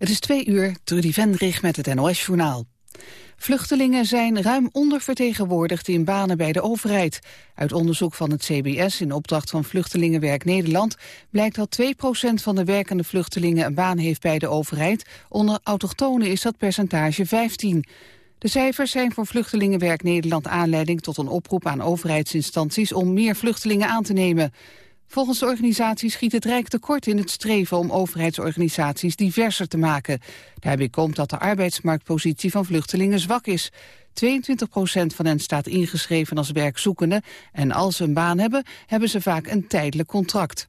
Het is twee uur, Trudy Vendrig met het NOS-journaal. Vluchtelingen zijn ruim ondervertegenwoordigd in banen bij de overheid. Uit onderzoek van het CBS in opdracht van Vluchtelingenwerk Nederland... blijkt dat 2% van de werkende vluchtelingen een baan heeft bij de overheid. Onder autochtonen is dat percentage 15. De cijfers zijn voor Vluchtelingenwerk Nederland aanleiding tot een oproep aan overheidsinstanties om meer vluchtelingen aan te nemen. Volgens de organisatie schiet het Rijk tekort in het streven om overheidsorganisaties diverser te maken. Daarbij komt dat de arbeidsmarktpositie van vluchtelingen zwak is. 22 procent van hen staat ingeschreven als werkzoekende en als ze een baan hebben, hebben ze vaak een tijdelijk contract.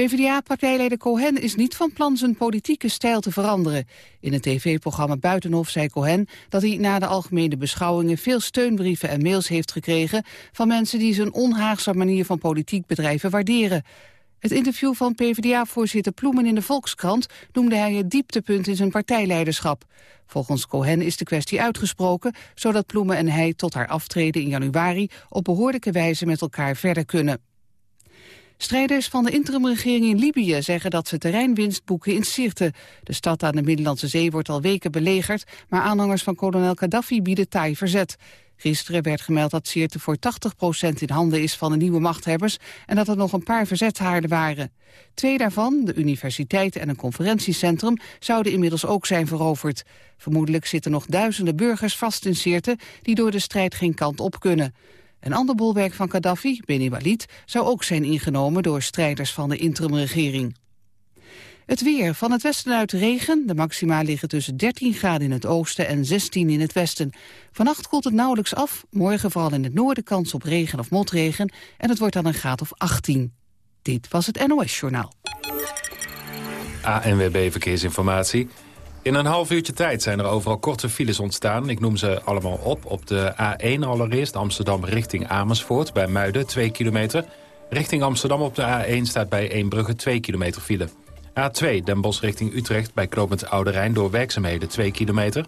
PvdA-partijleider Cohen is niet van plan zijn politieke stijl te veranderen. In het tv-programma Buitenhof zei Cohen dat hij na de algemene beschouwingen veel steunbrieven en mails heeft gekregen van mensen die zijn onhaagse manier van politiek bedrijven waarderen. Het interview van PvdA-voorzitter Ploemen in de Volkskrant noemde hij het dieptepunt in zijn partijleiderschap. Volgens Cohen is de kwestie uitgesproken, zodat Ploemen en hij tot haar aftreden in januari op behoorlijke wijze met elkaar verder kunnen. Strijders van de interimregering in Libië zeggen dat ze terreinwinst boeken in Sirte. De stad aan de Middellandse Zee wordt al weken belegerd, maar aanhangers van kolonel Gaddafi bieden taai verzet. Gisteren werd gemeld dat Sirte voor 80% in handen is van de nieuwe machthebbers en dat er nog een paar verzetshaarden waren. Twee daarvan, de universiteit en een conferentiecentrum, zouden inmiddels ook zijn veroverd. Vermoedelijk zitten nog duizenden burgers vast in Sirte die door de strijd geen kant op kunnen. Een ander bolwerk van Gaddafi, Beni Walid, zou ook zijn ingenomen door strijders van de interimregering. Het weer. Van het westen uit regen. De maxima liggen tussen 13 graden in het oosten en 16 in het westen. Vannacht koelt het nauwelijks af. Morgen vooral in het noorden kans op regen of motregen. En het wordt dan een graad of 18. Dit was het NOS Journaal. ANWB Verkeersinformatie. In een half uurtje tijd zijn er overal korte files ontstaan. Ik noem ze allemaal op. Op de A1 allereerst Amsterdam richting Amersfoort bij Muiden 2 kilometer. Richting Amsterdam op de A1 staat bij Eembrugge 2 kilometer file. A2 Den Bosch richting Utrecht bij knooppunt Oude Rijn door werkzaamheden 2 kilometer.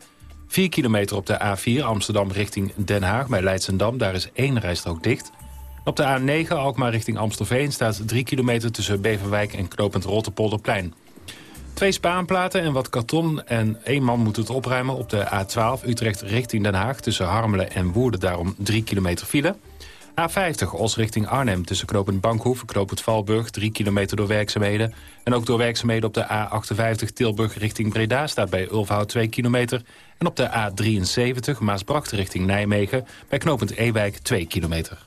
4 kilometer op de A4 Amsterdam richting Den Haag bij Leidsendam. Daar is één rijstrook dicht. Op de A9 Alkmaar richting Amstelveen staat 3 kilometer tussen Beverwijk en knooppunt Rotterpolderplein. Twee spaanplaten en wat karton en één man moet het opruimen op de A12 Utrecht richting Den Haag... tussen Harmelen en Woerden, daarom 3 kilometer file. A50 Os richting Arnhem tussen knooppunt Bankhoef, knooppunt Valburg... 3 kilometer door werkzaamheden. En ook door werkzaamheden op de A58 Tilburg richting Breda... staat bij Ulfhout 2 kilometer. En op de A73 Maasbracht richting Nijmegen... bij knooppunt Ewijk 2 kilometer.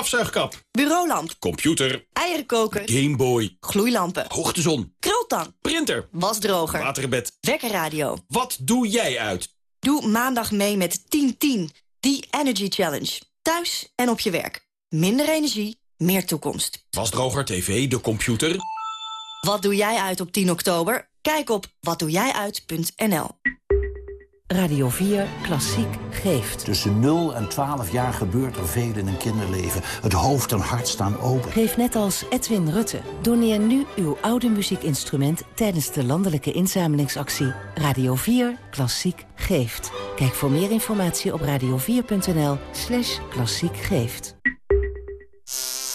Afzuigkap. Bureaulamp. Computer. Eierenkoker. Gameboy. Gloeilampen. Hoogtezon. Krultang. Printer. Wasdroger. Waterbed. Wekkerradio. Wat doe jij uit? Doe maandag mee met 1010. Die Energy Challenge. Thuis en op je werk. Minder energie, meer toekomst. Wasdroger, tv, de computer. Wat doe jij uit op 10 oktober? Kijk op watdoejijuit.nl. Radio 4 Klassiek geeft. Tussen 0 en 12 jaar gebeurt er veel in een kinderleven. Het hoofd en hart staan open. Geef net als Edwin Rutte. Doneer nu uw oude muziekinstrument tijdens de landelijke inzamelingsactie Radio 4 Klassiek geeft. Kijk voor meer informatie op radio4.nl slash klassiek geeft.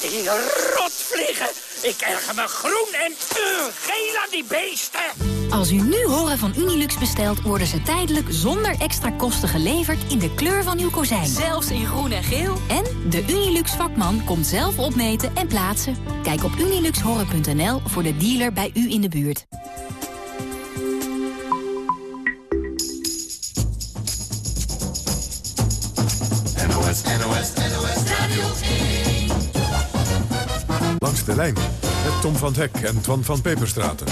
Die rotvliegen! Ik erger me groen en uh, geel aan die beesten! Als u nu horen van Unilux bestelt, worden ze tijdelijk zonder extra kosten geleverd in de kleur van uw kozijn. Zelfs in groen en geel. En de Unilux vakman komt zelf opmeten en plaatsen. Kijk op uniluxhoren.nl voor de dealer bij u in de buurt. NOS, NOS, NOS Radio 1. Langs de lijn met Tom van Hek en Twan van Peperstraten.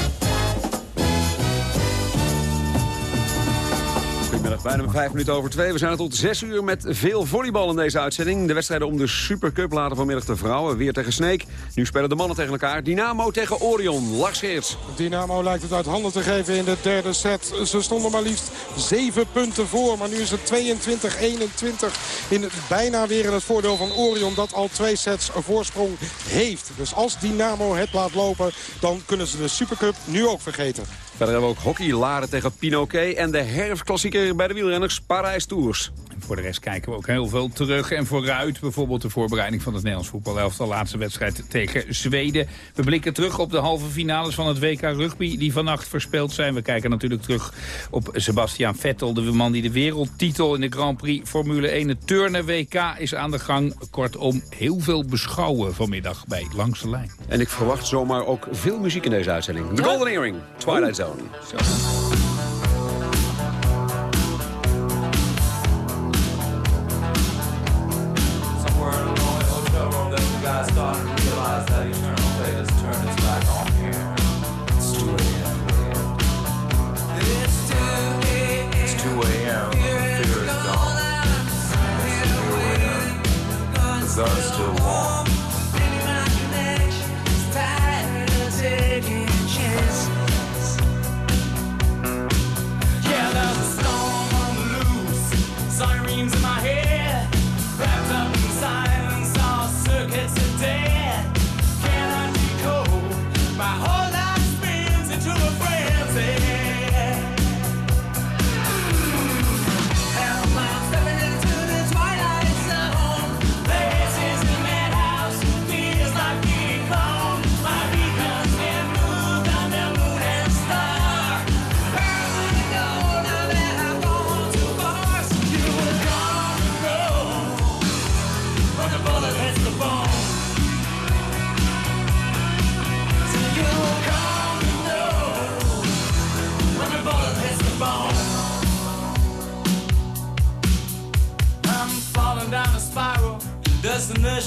Goedemiddag, bijna vijf minuten over twee. We zijn er tot zes uur met veel volleybal in deze uitzending. De wedstrijden om de Supercup later vanmiddag de vrouwen. Weer tegen Sneek. Nu spelen de mannen tegen elkaar. Dynamo tegen Orion. Lars Geerts. Dynamo lijkt het uit handen te geven in de derde set. Ze stonden maar liefst zeven punten voor. Maar nu is het 22-21 in bijna weer in het voordeel van Orion. Dat al twee sets voorsprong heeft. Dus als Dynamo het laat lopen, dan kunnen ze de Supercup nu ook vergeten. Verder hebben we ook hockey, Laren tegen Pinoquet... en de herfstklassieker bij de wielrenners Parijs Tours. Voor de rest kijken we ook heel veel terug en vooruit. Bijvoorbeeld de voorbereiding van het Nederlands voetbalelftal. Laatste wedstrijd tegen Zweden. We blikken terug op de halve finales van het WK Rugby die vannacht verspeeld zijn. We kijken natuurlijk terug op Sebastian Vettel. De man die de wereldtitel in de Grand Prix Formule 1 het turnen WK is aan de gang. Kortom, heel veel beschouwen vanmiddag bij Langs de Lijn. En ik verwacht zomaar ook veel muziek in deze uitzending. The Golden Earring, Twilight Zone. Zo.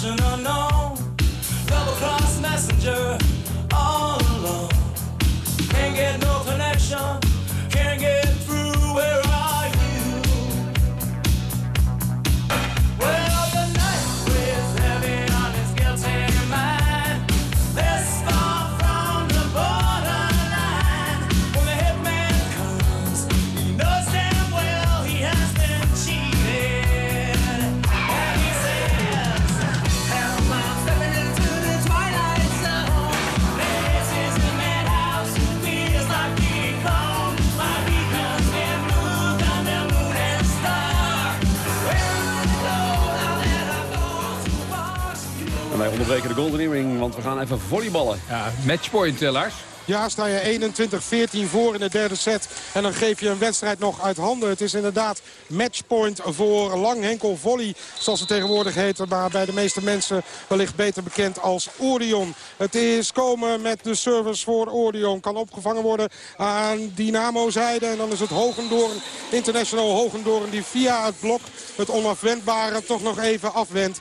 Destination unknown. Double cross messenger, all alone. Can't get no connection, gaan even volleyballen. Ja, matchpoint, Lars. Ja, sta je 21-14 voor in de derde set. En dan geef je een wedstrijd nog uit handen. Het is inderdaad matchpoint voor Langhenkel Volley. Zoals het tegenwoordig heet. Maar bij de meeste mensen wellicht beter bekend als Orion. Het is komen met de service voor Orion. Kan opgevangen worden aan Dynamo-zijde. En dan is het Hogendoorn, International Hogendoorn... die via het blok het onafwendbare toch nog even afwendt. 24-24.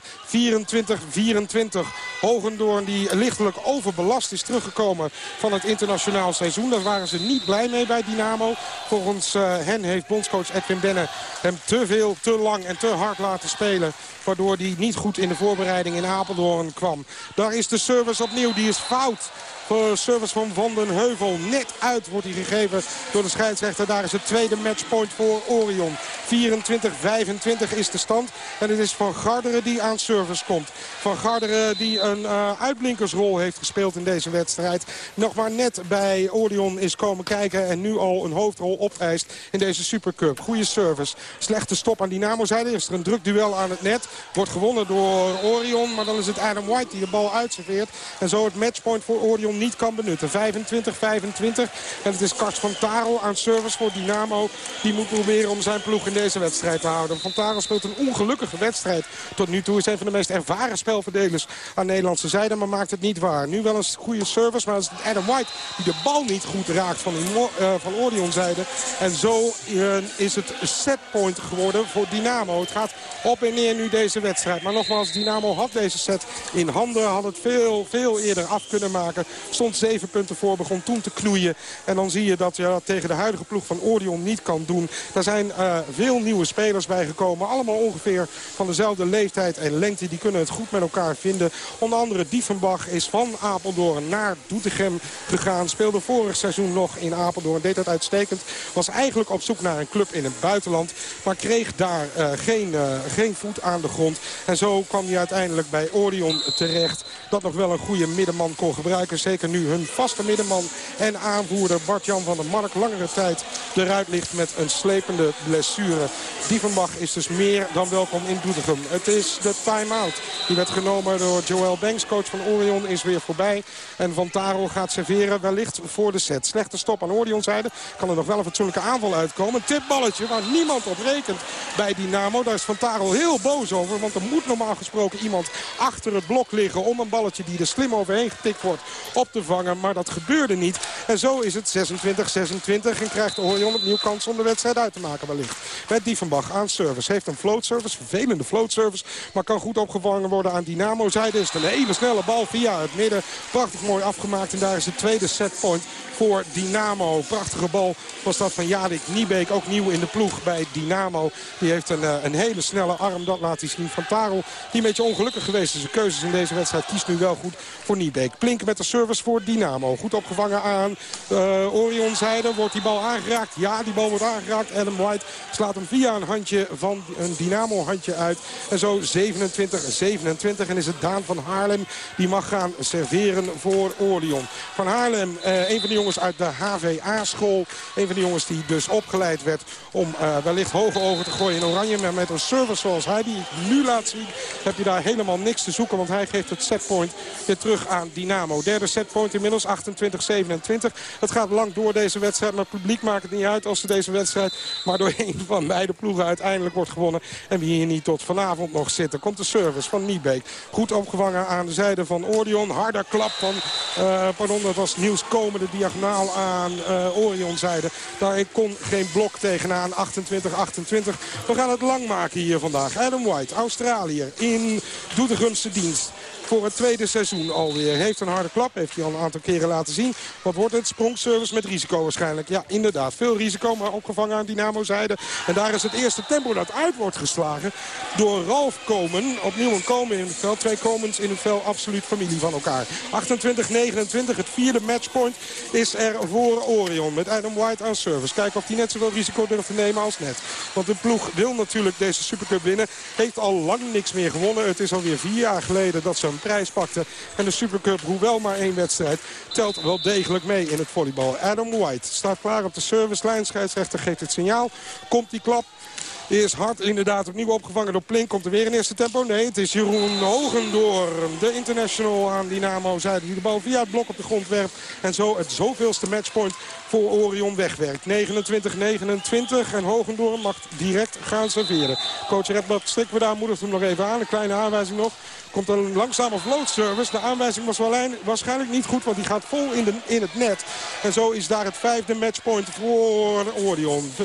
Hogendoorn die lichtelijk overbelast is teruggekomen van het internationaal seizoen. Daar waren ze niet blij mee bij Dynamo. Volgens uh, hen heeft bondscoach Edwin Benne hem te veel, te lang en te hard laten spelen. Waardoor hij niet goed in de voorbereiding in Apeldoorn kwam. Daar is de service opnieuw. Die is fout. Voor service van Van den Heuvel. Net uit wordt hij gegeven door de scheidsrechter. Daar is het tweede matchpoint voor Orion. 24-25 is de stand. En het is Van Garderen die aan service komt. Van Garderen die een uh, uitblinkersrol heeft gespeeld in deze wedstrijd. Nog maar net bij Orion is komen kijken. En nu al een hoofdrol opeist in deze Supercup. Goede service. Slechte stop aan Dynamo-zijde. Is er een druk duel aan het net. Wordt gewonnen door Orion. Maar dan is het Adam White die de bal uitserveert. En zo het matchpoint voor Orion niet kan benutten. 25-25. En het is Kars van Tarel aan service voor Dynamo. Die moet proberen om zijn ploeg in deze wedstrijd te houden. Van Tarel speelt een ongelukkige wedstrijd. Tot nu toe is een van de meest ervaren spelverdelers aan Nederlandse zijde. Maar maakt het niet waar. Nu wel een goede service. Maar het is Adam White die de bal niet goed raakt van, uh, van Orion zijde. En zo uh, is het setpoint geworden voor Dynamo. Het gaat op en neer nu deze wedstrijd. Maar nogmaals, Dynamo had deze set in handen. Had het veel, veel eerder af kunnen maken. Stond zeven punten voor, begon toen te knoeien. En dan zie je dat je dat tegen de huidige ploeg van Orion niet kan doen. Daar zijn eh, veel nieuwe spelers bijgekomen. Allemaal ongeveer van dezelfde leeftijd en lengte. Die kunnen het goed met elkaar vinden. Onder andere Diefenbach is van Apeldoorn naar Doetinchem gegaan. Speelde vorig seizoen nog in Apeldoorn. Deed dat uitstekend. Was eigenlijk op zoek naar een club in het buitenland. Maar kreeg daar eh, geen, eh, geen voet aan de grond. En zo kwam hij uiteindelijk bij Orion terecht. Dat nog wel een goede middenman kon gebruiken. Zeker nu hun vaste middenman en aanvoerder Bart-Jan van der Mark langere tijd eruit ligt met een slepende blessure. Diefenbach is dus meer dan welkom in Doetinchem. Het is de time-out. Die werd genomen door Joel Banks. Coach van Orion is weer voorbij. En Van Taro gaat serveren wellicht voor de set. Slechte stop aan Orion zijde. Kan er nog wel een fatsoenlijke aanval uitkomen. Een tipballetje waar niemand op rekent bij Dynamo. Daar is Van Taro heel boos over. Want er moet normaal gesproken iemand achter het blok liggen... om een balletje die er slim overheen getikt wordt op te vangen. Maar dat gebeurde niet. En zo is het 26-26. En krijgt Orion opnieuw kans om de wedstrijd uit te maken wellicht. Met Diefenbach aan service. Heeft een float service. Vervelende float service. Maar kan goed opgevangen worden aan Dynamo zijde. Is het een hele snelle bal via het midden. Prachtig mooi afgemaakt. En daar is de tweede setpoint voor Dynamo. Prachtige bal was dat van Jadik Niebeek. Ook nieuw in de ploeg bij Dynamo. Die heeft een, eh, een hele snelle arm. Dat laat hij zien van Tarel. Die een beetje ongelukkig geweest is. Zijn keuzes in deze wedstrijd kiest nu wel goed voor Niebeek. Plink met de service voor Dynamo. Goed opgevangen aan uh, Orion zijde. Wordt die bal aangeraakt? Ja, die bal wordt aangeraakt. Adam White slaat hem via een handje van een Dynamo handje uit. En zo 27-27. En is het Daan van Haarlem die mag gaan serveren voor Orion. Van Haarlem, eh, een van de jongens uit de HVA-school. Een van de jongens die dus opgeleid werd om uh, wellicht hoge ogen te gooien in oranje. Maar met een service zoals hij die nu laat zien, heb je daar helemaal niks te zoeken. Want hij geeft het setpoint weer terug aan Dynamo. Derde setpoint inmiddels, 28-27. Het gaat lang door deze wedstrijd, maar het publiek maakt het niet uit als ze deze wedstrijd maar door een van beide ploegen uiteindelijk wordt gewonnen. En wie hier niet tot vanavond nog zitten. Komt de service van Niebeek. Goed opgevangen aan de zijde van Orion. Harder klap van, uh, pardon, dat was Niels Komen, de diagonaal aan uh, Orion zijde. Daar kon geen blok tegenaan. 28-28. We gaan het lang maken hier vandaag. Adam White, Australië, in Doetinchemse dienst voor het tweede seizoen alweer. Heeft een harde klap, heeft hij al een aantal keren laten zien. Wat wordt het? Sprongservice met risico waarschijnlijk. Ja, inderdaad. Veel risico, maar opgevangen aan Dynamo zijde. En daar is het eerste tempo dat uit wordt geslagen door Ralf Komen. Opnieuw een Komen in het veld. Twee Komens in het veld, absoluut familie van elkaar. 28-29, het vierde matchpoint is er voor Orion. Met Adam White aan service. Kijken of hij net zoveel risico durft te nemen als net. Want de ploeg wil natuurlijk deze Supercup winnen. Heeft al lang niks meer gewonnen. Het is alweer vier jaar geleden dat ze een prijs pakte. En de Supercup, hoewel maar één wedstrijd, telt wel degelijk mee in het volleybal. Adam White staat klaar op de servicelijn. Scheidsrechter geeft het signaal. Komt die klap. Is hard inderdaad opnieuw opgevangen door Plink. Komt er weer in eerste tempo? Nee, het is Jeroen Hogendoor. De international aan Dynamo zijde die de bal via het blok op de grond werpt. En zo het zoveelste matchpoint voor Orion wegwerkt. 29-29 en Hogendoor mag direct gaan serveren. Coach Redbad Strikwerda moedigt hem nog even aan. Een kleine aanwijzing nog. Komt een langzame float service. De aanwijzing was waarschijnlijk niet goed, want die gaat vol in, de, in het net. En zo is daar het vijfde matchpoint voor Orion. 30-29.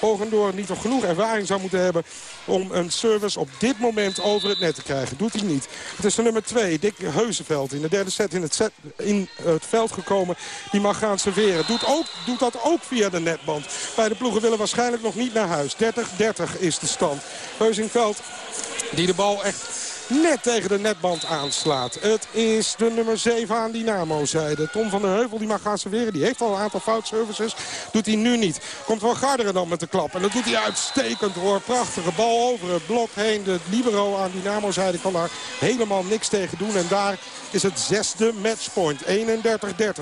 Hogendoor niet nog genoeg ervaring zou moeten hebben om een service op dit moment over het net te krijgen. Doet hij niet. Het is de nummer 2, Dick Heuseveld. In de derde set in het, set, in het veld gekomen. Die mag gaan serveren. Doet, ook, doet dat ook via de netband. Beide ploegen willen waarschijnlijk nog niet naar huis. 30-30 is de stand. Heusingveld die de bal echt net tegen de netband aanslaat. Het is de nummer 7 aan Dynamo zijde. Tom van der Heuvel die mag gaan serveren. Die heeft al een aantal foutservices. Doet hij nu niet. Komt wel Garderen dan met de klap. En dat doet hij uitstekend hoor. Prachtige bal over het blok heen. De libero aan Dynamo zijde kan daar helemaal niks tegen doen. En daar is het zesde matchpoint. 31-30.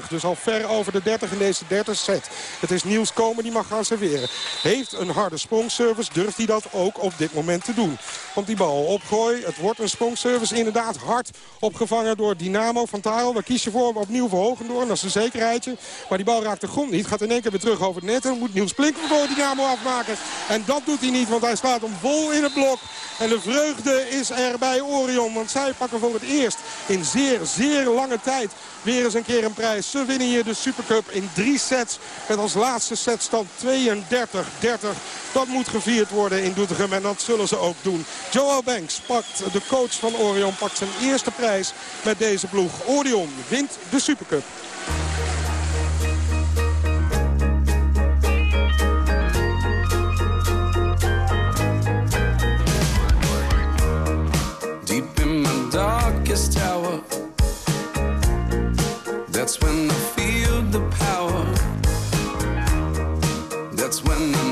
Dus al ver over de 30 in deze derde set. Het is Niels Komen die mag gaan serveren. Heeft een harde sprongservice. Durft hij dat ook op dit moment te doen. Komt die bal opgooi. Het wordt een sprongservice inderdaad hard opgevangen door Dynamo van Tarel. Daar kies je voor opnieuw verhogen door. Dat is een zekerheidje. Maar die bal raakt de grond niet. Gaat in één keer weer terug over het net. En moet Niels Plink voor Dynamo afmaken. En dat doet hij niet, want hij slaat hem vol in het blok. En de vreugde is er bij Orion. Want zij pakken voor het eerst in zeer, zeer lange tijd weer eens een keer een prijs. Ze winnen hier de Supercup in drie sets. Met als laatste setstand 32-30. Dat moet gevierd worden in Doetinchem. En dat zullen ze ook doen. Joel Banks pakt de coach van Orion, pakt zijn eerste prijs met deze ploeg. Orion wint de Supercup. Deep in darkest tower, that's when I feel the power. That's when I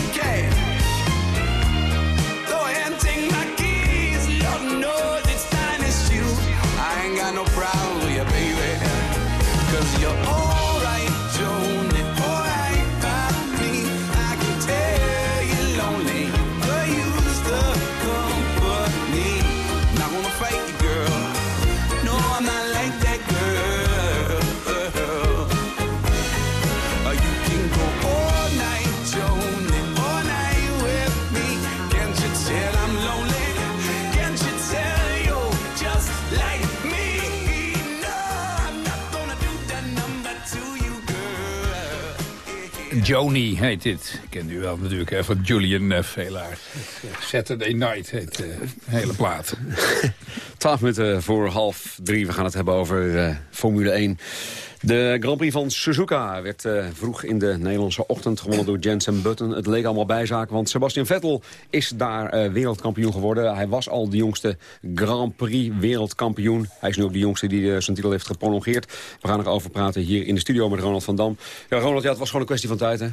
Joni heet dit. Kent u wel natuurlijk hè, van Julian uh, Velaar. Saturday Night heet de hele plaat. 12 minuten voor half drie. We gaan het hebben over eh, Formule 1. De Grand Prix van Suzuka werd eh, vroeg in de Nederlandse ochtend gewonnen door Jensen Button. Het leek allemaal bijzaak, want Sebastian Vettel is daar eh, wereldkampioen geworden. Hij was al de jongste Grand Prix wereldkampioen. Hij is nu ook de jongste die eh, zijn titel heeft geprolongeerd. We gaan erover praten hier in de studio met Ronald van Dam. Ja, Ronald, ja, het was gewoon een kwestie van tijd, hè?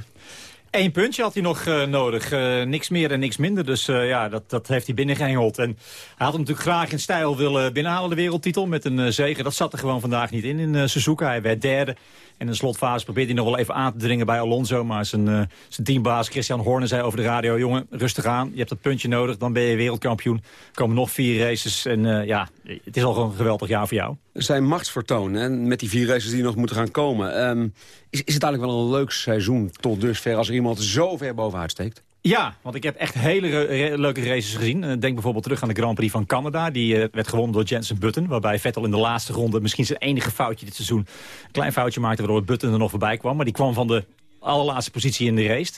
Eén puntje had hij nog eh, nodig. Eh, niks meer en niks minder. Dus eh, ja, dat, dat heeft hij binnengehengeld. En hij had hem natuurlijk graag in stijl willen binnenhalen, de wereldtitel. Met een uh, zege. Dat zat er gewoon vandaag niet in, in Suzuka. Hij werd derde. En in de slotfase probeerde hij nog wel even aan te dringen bij Alonso. Maar zijn, uh, zijn teambaas Christian Horner zei over de radio... jongen, rustig aan. Je hebt dat puntje nodig. Dan ben je wereldkampioen. Er komen nog vier races. En ja, het is al gewoon een geweldig jaar voor jou. Zijn machtsvertoon, hè, met die vier races die nog moeten gaan komen... Um, is, is het eigenlijk wel een leuk seizoen tot dusver... als er iemand zo ver bovenuit steekt? Ja, want ik heb echt hele leuke races gezien. Eh, Denk bijvoorbeeld terug aan de Grand Prix van Canada. Die eh, werd gewonnen door Jensen Button. Waarbij Vettel in de laatste ronde misschien zijn enige foutje dit seizoen... een klein foutje maakte waardoor Button er nog voorbij kwam. Maar die kwam van de allerlaatste positie in de race.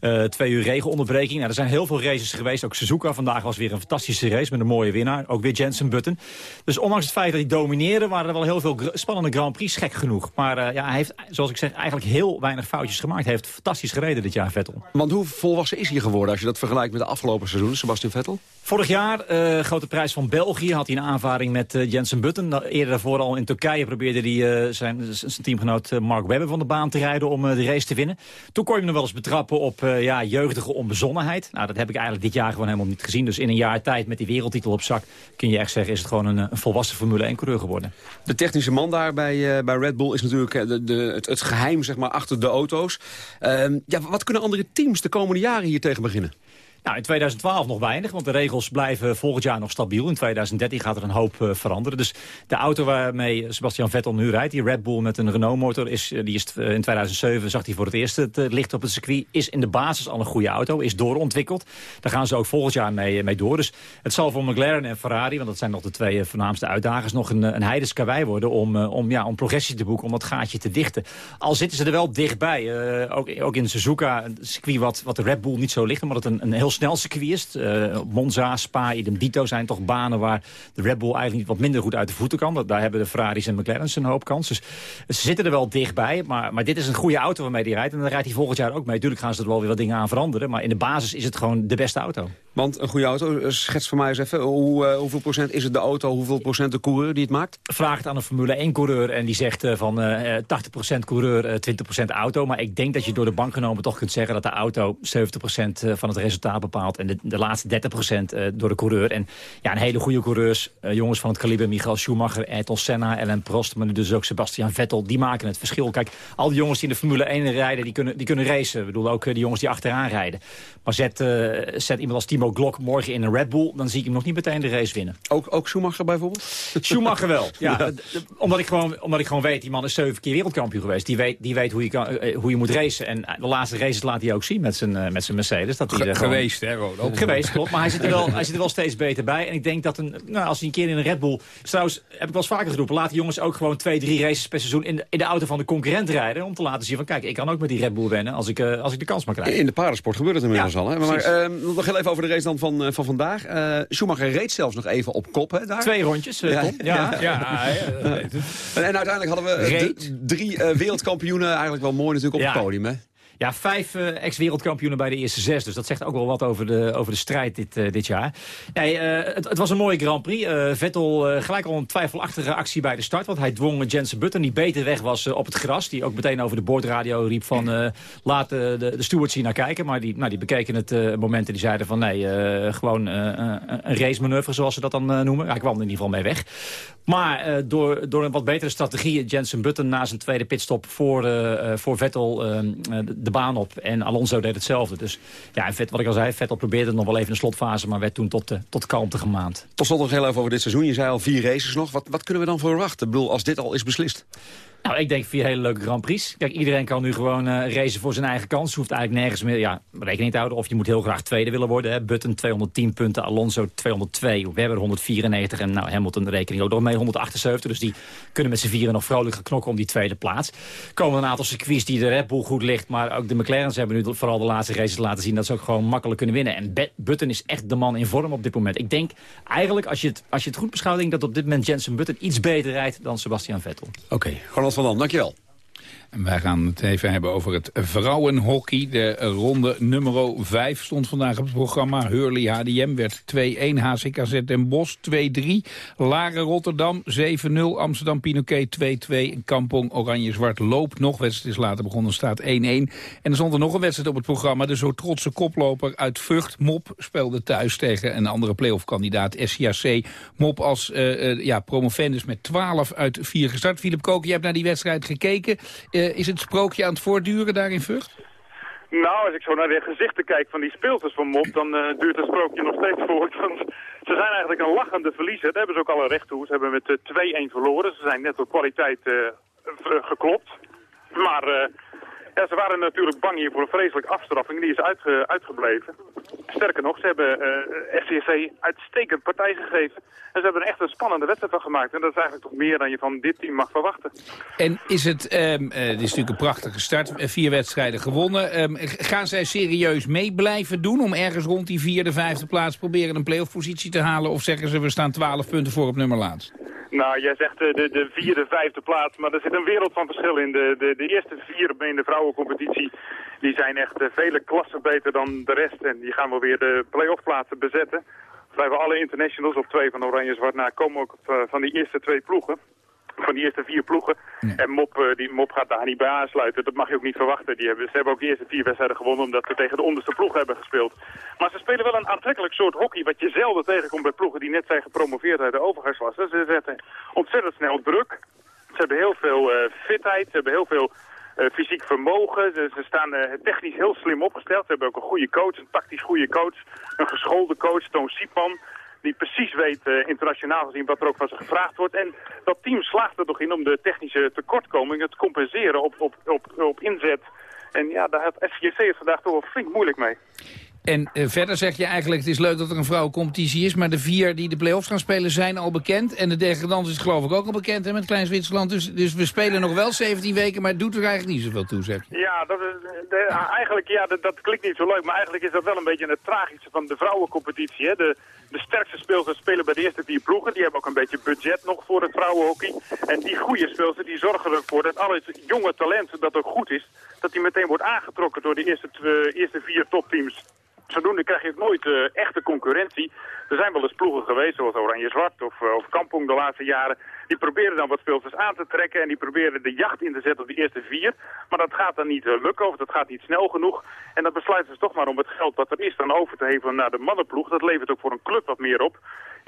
Eh, twee uur regenonderbreking. Nou, er zijn heel veel races geweest. Ook Suzuka vandaag was weer een fantastische race met een mooie winnaar. Ook weer Jensen Button. Dus ondanks het feit dat hij domineerde... waren er wel heel veel spannende Grand Prix. Gek genoeg. Maar eh, ja, hij heeft, zoals ik zeg, eigenlijk heel weinig foutjes gemaakt. Hij heeft fantastisch gereden dit jaar, Vettel. Want hoe volwassen is hij geworden als je dat vergelijkt met de afgelopen seizoenen, Sebastian Vettel? Vorig jaar, eh, grote prijs van België, had hij een aanvaring met Jensen Button. Nou, Eerder daarvoor al in Turkije probeerde hij zijn, zijn teamgenoot Mark Webber van de baan te rijden om de race te winnen. Toen kon je hem nog wel eens betrappen op eh, ja, jeugdige onbezonnenheid. Nou, dat heb ik eigenlijk dit jaar gewoon helemaal niet gezien. Dus in een jaar tijd met die wereldtitel op zak kun je echt zeggen, is het gewoon een, eh, volwassen Formule 1-coureur geworden. De technische man daar bij, eh, bij Red Bull is natuurlijk de, het, het geheim zeg maar, achter de auto's. Ehm, ja, wat kunnen andere teams de komende jaren hier tegen beginnen? Nou, in 2012 nog weinig, want de regels blijven volgend jaar nog stabiel. In 2013 gaat er een hoop eh, veranderen. Dus de auto waarmee Sebastian Vettel nu rijdt, die Red Bull met een Renault-motor... Is, eh, die is eh, in 2007 zag hij voor het eerst het licht op het circuit. Is in de basis al een goede auto, is doorontwikkeld. Daar gaan ze ook volgend jaar mee, mee door. Dus het zal voor McLaren en Ferrari, want dat zijn nog de twee voornaamste uitdagers... nog een, een heidens worden om, om, ja, om progressie te boeken, om dat gaatje te dichten. Al zitten ze er wel dichtbij. ook, ook in Suzuka, een circuit wat, wat de Red Bull niet zo ligt... omdat het een, een heel snel circuit is. Eh, Monza, Spa, idem dito zijn toch banen waar de Red Bull eigenlijk niet wat minder goed uit de voeten kan. Daar hebben de Ferraris en McLaren's een hoop kans. Dus ze zitten er wel dichtbij, maar, maar dit is een goede auto waarmee hij rijdt. En dan rijdt hij volgend jaar ook mee. Tuurlijk gaan ze er wel weer wat dingen aan veranderen. Maar in de basis is het gewoon de beste auto. Want een goede auto, eh, schets voor mij eens even. Hoe, eh, hoeveel procent is het de auto, hoeveel procent de coureur die het maakt? Vraag het aan een Formule 1-coureur en die zegt eh, van eh, eh, 80% coureur, eh, 20% auto. Maar ik denk dat je door de bank genomen toch kunt zeggen dat de auto 70% eh, van het resultaat bepaalt. En de, de laatste 30% eh, door de coureur. En ja, een hele goede coureurs, jongens van het kaliber Michael Schumacher, Ayrton Senna, Alain Prost, maar dus ook Sebastian Vettel, die maken het verschil. Kijk, al die jongens die in de Formule 1 rijden, die kunnen, die kunnen racen. Ik bedoel ook die jongens die achteraan rijden. Maar zet, eh, zet iemand als Timo Glock morgen in een Red Bull, dan zie ik hem nog niet meteen de race winnen. Ook, ook Schumacher bijvoorbeeld? Schumacher wel. Ja, d- Omdat, ik gewoon, omdat ik gewoon weet, die man is zeven keer wereldkampioen geweest. Die weet, die weet hoe, je kan, eh, hoe je moet racen. En de laatste races laat hij ook zien met zijn, eh, met zijn Mercedes. Dat hij Ge- er gewoon- geweest, hè, Ronald? Geweest, klopt. Maar hij zit, er wel, hij zit er wel steeds beter bij. En ik denk dat een, nou, als hij een keer in een Red Bull... Trouwens, heb ik wel eens vaker geroepen. Laat die jongens ook gewoon twee, drie races per seizoen... in de, in de auto van de concurrent rijden. Om te laten zien van, kijk, ik kan ook met die Red Bull rennen... als ik, eh, als ik de kans maar krijg. In de paardensport gebeurt het inmiddels Ja, al. Hè? Maar ehm, nog heel even over de race dan van, eh, van vandaag. Eh, Schumacher reed zelfs nog even op kop. Hè, daar. Twee rondjes, eh, Tom. Ja. Ja, ja, ik. En, en uiteindelijk hadden we drie eh, wereldkampioenen. Eigenlijk wel mooi natuurlijk op Ja. het podium. Hè? Ja, vijf eh, ex-wereldkampioenen bij de eerste zes. Dus dat zegt ook wel wat over de, over de strijd dit, eh, dit jaar. Nee, eh, het, het was een mooie Grand Prix. Vettel gelijk al een twijfelachtige actie bij de start. Want hij dwong Jensen Button, die beter weg was op het gras. Die ook meteen over de boordradio riep van... laat de, de stewards hier naar kijken. Maar die, nou, die bekeken het moment en die zeiden van... nee, gewoon een racemanoeuvre zoals ze dat dan noemen. Hij kwam er in ieder geval mee weg. Maar door, door een wat betere strategie... Jensen Button na zijn tweede pitstop voor, voor Vettel eh, de, de baan op. En Alonso deed hetzelfde. Dus ja, en Vet, wat ik al zei, Vettel probeerde het nog wel even in de slotfase... maar werd toen tot, eh, tot kalmte gemaand. Tot slot nog heel even over dit seizoen. Je zei al vier races nog. Wat, wat kunnen we dan verwachten? Ik bedoel, als dit al is beslist. Nou, ik denk vier hele leuke Grand Prix. Kijk, iedereen kan nu gewoon eh racen voor zijn eigen kans. Hoeft eigenlijk nergens meer ja, rekening te houden. Of je moet heel graag tweede willen worden. Hè. Button 210 punten, Alonso 202, Webber 194 en nou, Hamilton rekening ook nog mee 178. Dus die kunnen met z'n vieren nog vrolijk gaan knokken om die tweede plaats. Komen een aantal circuits die de Red Bull goed ligt. Maar ook de McLaren's hebben nu vooral de laatste races laten zien... dat ze ook gewoon makkelijk kunnen winnen. En Button is echt de man in vorm op dit moment. Ik denk eigenlijk, als je het, als je het goed beschouwt... denk dat op dit moment Jensen Button iets beter rijdt dan Sebastian Vettel. Oké, Ronald van Dam, dankjewel. En wij gaan het even hebben over het vrouwenhockey. De ronde nummer 5 stond vandaag op het programma. Hurley HDM werd 2-1. HCKZ Den Bosch 2-3. Laren Rotterdam 7-0. Amsterdam Pinoquet 2-2. En Kampong Oranje-Zwart loopt nog. Wedstrijd is later begonnen, staat 1-1. En er stond er nog een wedstrijd op het programma. De zo trotse koploper uit Vught, Mop, speelde thuis tegen een andere playoff-kandidaat, SCAC. Mop als eh, ja, promovendus met 12 uit 4 gestart. Philip Koken, je hebt naar die wedstrijd gekeken. Eh, is het sprookje aan het voortduren daar in Vught? Nou, als ik zo naar de gezichten kijk van die speelters van Mop, dan eh, duurt het sprookje nog steeds voort. Want ze zijn eigenlijk een lachende verliezer. Daar hebben ze ook alle recht toe. Ze hebben met eh, 2-1 verloren. Ze zijn net door kwaliteit v- geklopt. Maar ze waren natuurlijk bang hier voor een vreselijke afstraffing. Die is uitge- uitgebleven. Sterker nog, ze hebben FCSC uitstekend partij gegeven. En ze hebben er echt een spannende wedstrijd van gemaakt. En dat is eigenlijk toch meer dan je van dit team mag verwachten. En is het, eh, het is natuurlijk een prachtige start, eh, vier wedstrijden gewonnen. Ehm, gaan zij serieus mee blijven doen om ergens rond die vierde, vijfde plaats proberen een playoff positie te halen? Of zeggen ze we staan 12 punten voor op nummer laatst? Nou, jij zegt de, de vierde, vijfde plaats, maar er zit een wereld van verschil in. De, de, de eerste vier in de vrouwencompetitie, die zijn echt eh, vele klassen beter dan de rest. En die gaan wel weer de play-off plaatsen bezetten. Vrijwel alle internationals op twee van Oranje-Zwart na komen ook eh, van die eerste twee ploegen. Van die eerste vier ploegen. En Mop, eh, die Mop gaat daar niet bij aansluiten. Dat mag je ook niet verwachten. Die hebben, ze hebben ook de eerste vier wedstrijden gewonnen omdat ze tegen de onderste ploeg hebben gespeeld. Maar ze spelen wel een aantrekkelijk soort hockey wat je zelden tegenkomt bij ploegen die net zijn gepromoveerd uit de overgangsklasse. Ze zetten ontzettend snel druk. Ze hebben heel veel fitheid, ze hebben heel veel fysiek vermogen. Ze, ze staan eh, technisch heel slim opgesteld. Ze hebben ook een goede coach, een tactisch goede coach. Een geschoolde coach, Toon Siepman. Die precies weet, eh, internationaal gezien, wat er ook van ze gevraagd wordt. En dat team slaagt er toch in om de technische tekortkomingen te compenseren op, op, op, op inzet. En ja, daar had SGC het vandaag toch wel flink moeilijk mee. En eh, verder zeg je eigenlijk, het is leuk dat er een vrouwencompetitie is... maar de vier die de play-offs gaan spelen zijn al bekend. En de degradant is geloof ik ook al bekend hè, met Klein Zwitserland. Dus, dus we spelen nog wel 17 weken, maar het doet er eigenlijk niet zoveel toe, zeg je. Ja, dat is, eigenlijk, ja dat, klinkt niet zo leuk, maar eigenlijk is dat wel een beetje het tragische van de vrouwencompetitie. Hè? De, de sterkste speelsters spelen bij de eerste vier ploegen. Die hebben ook een beetje budget nog voor het vrouwenhockey. En die goede speelsters die zorgen ervoor dat al het jonge talent dat ook goed is, dat die meteen wordt aangetrokken door de eerste, eerste vier topteams. Zodoende krijg je nooit eh, echte concurrentie. Er zijn wel eens ploegen geweest, zoals Oranje-Zwart of, eh, of Kampong de laatste jaren. Die proberen dan wat speelsters aan te trekken en die proberen de jacht in te zetten op de eerste vier. Maar dat gaat dan niet eh, lukken of dat gaat niet snel genoeg. En dan besluiten ze toch maar om het geld wat er is dan over te hevelen naar de mannenploeg. Dat levert ook voor een club wat meer op.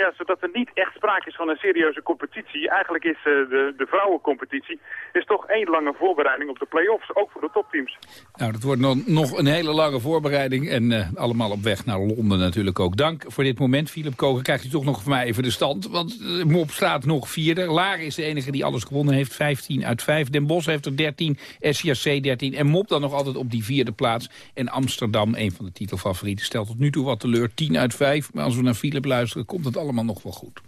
Ja, zodat er niet echt sprake is van een serieuze competitie. Eigenlijk is eh, de, de vrouwencompetitie is toch één lange voorbereiding op de play-offs, ook voor de topteams. Nou, dat wordt nog, nog een hele lange voorbereiding. En eh, allemaal op weg naar Londen natuurlijk ook. Dank voor dit moment, Philip Koken. Krijgt u toch nog van mij even de stand. Want eh, Mop staat nog vierde. Laren is de enige die alles gewonnen heeft. 15 uit 5. Den Bosch heeft er 13. SJC 13. En Mop dan nog altijd op die vierde plaats. En Amsterdam, een van de titelfavorieten, stelt tot nu toe wat teleur. 10 uit 5. Maar als we naar Philip luisteren, komt het allemaal nog wel goed.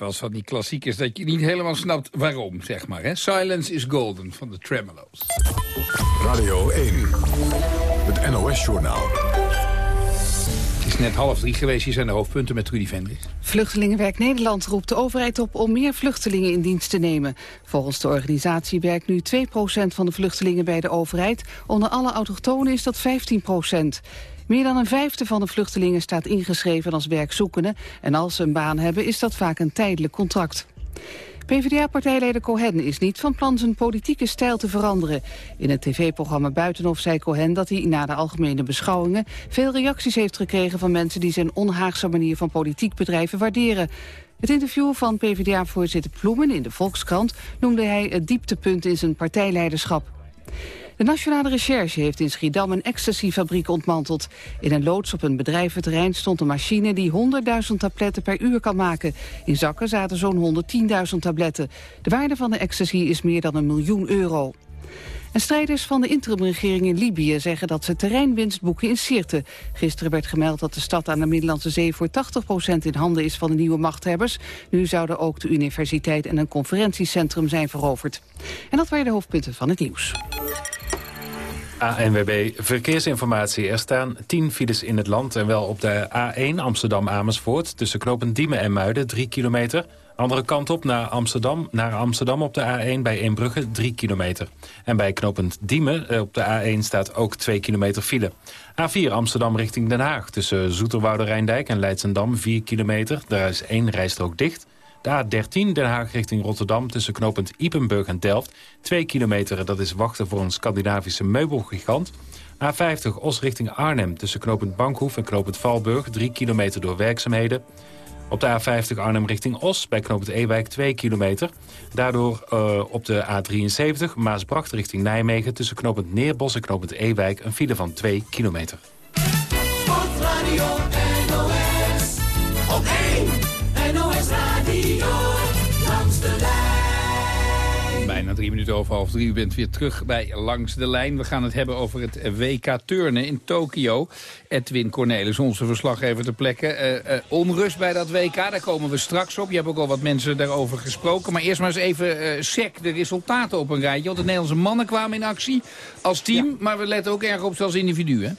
Wel eens van die klassiekers dat je niet helemaal snapt waarom, zeg maar. Hè? Silence is golden van de Tremolo's. Radio 1, het NOS-journaal. Het is net half drie geweest, hier zijn de hoofdpunten met Rudy Vendris. Vluchtelingenwerk Nederland roept de overheid op om meer vluchtelingen in dienst te nemen. Volgens de organisatie werkt nu 2% van de vluchtelingen bij de overheid. Onder alle autochtonen is dat 15 Meer dan een vijfde van de vluchtelingen staat ingeschreven als werkzoekende. En als ze een baan hebben is dat vaak een tijdelijk contract. PvdA-partijleider Cohen is niet van plan zijn politieke stijl te veranderen. In het tv-programma Buitenhof zei Cohen dat hij na de algemene beschouwingen... veel reacties heeft gekregen van mensen die zijn onhaagse manier van politiek bedrijven waarderen. Het interview van PvdA-voorzitter Ploemen in de Volkskrant noemde hij het dieptepunt in zijn partijleiderschap. De Nationale Recherche heeft in Schiedam een ecstasyfabriek ontmanteld. In een loods op een bedrijventerrein stond een machine die 100.000 tabletten per uur kan maken. In zakken zaten zo'n 110.000 tabletten. De waarde van de ecstasy is meer dan een miljoen euro. En strijders van de interimregering in Libië zeggen dat ze terreinwinst boeken in Sirte. Gisteren werd gemeld dat de stad aan de Middellandse Zee voor 80% in handen is van de nieuwe machthebbers. Nu zouden ook de universiteit en een conferentiecentrum zijn veroverd. En dat waren de hoofdpunten van het nieuws. ANWB Verkeersinformatie. Er staan 10 files in het land en wel op de A1 Amsterdam-Amersfoort... tussen knopen Diemen en Muiden, 3 kilometer. Andere kant op naar Amsterdam, naar Amsterdam op de A1 bij Eembrugge, 3 kilometer. En bij knooppunt Diemen eh, op de A1 staat ook 2 kilometer file. A4 Amsterdam richting Den Haag tussen Zoeterwoude Rijndijk en Leidsendam, 4 kilometer. Daar is één rijstrook dicht... De A13 Den Haag richting Rotterdam tussen knooppunt Ipenburg en Delft. Twee kilometer, dat is wachten voor een Scandinavische meubelgigant. A50 Os richting Arnhem tussen knooppunt Bankhoef en knooppunt Valburg. Drie kilometer door werkzaamheden. Op de A50 Arnhem richting Os bij knooppunt Ewijk 2 kilometer. Daardoor uh, op de A73 Maasbracht richting Nijmegen... tussen knooppunt Neerbos en knooppunt Ewijk een file van 2 kilometer. Sportradio NOS. Op 1 NOS Radio. Drie minuten over half drie. U bent weer terug bij Langs de Lijn. We gaan het hebben over het WK Turnen in Tokio. Edwin Cornelis, onze verslaggever ter plekke. Eh, eh, onrust bij dat WK, daar komen we straks op. Je hebt ook al wat mensen daarover gesproken. Maar eerst maar eens even eh sec de resultaten op een rijtje. Want de Nederlandse mannen kwamen in actie als team. Maar we letten ook erg op ze als individu, hè?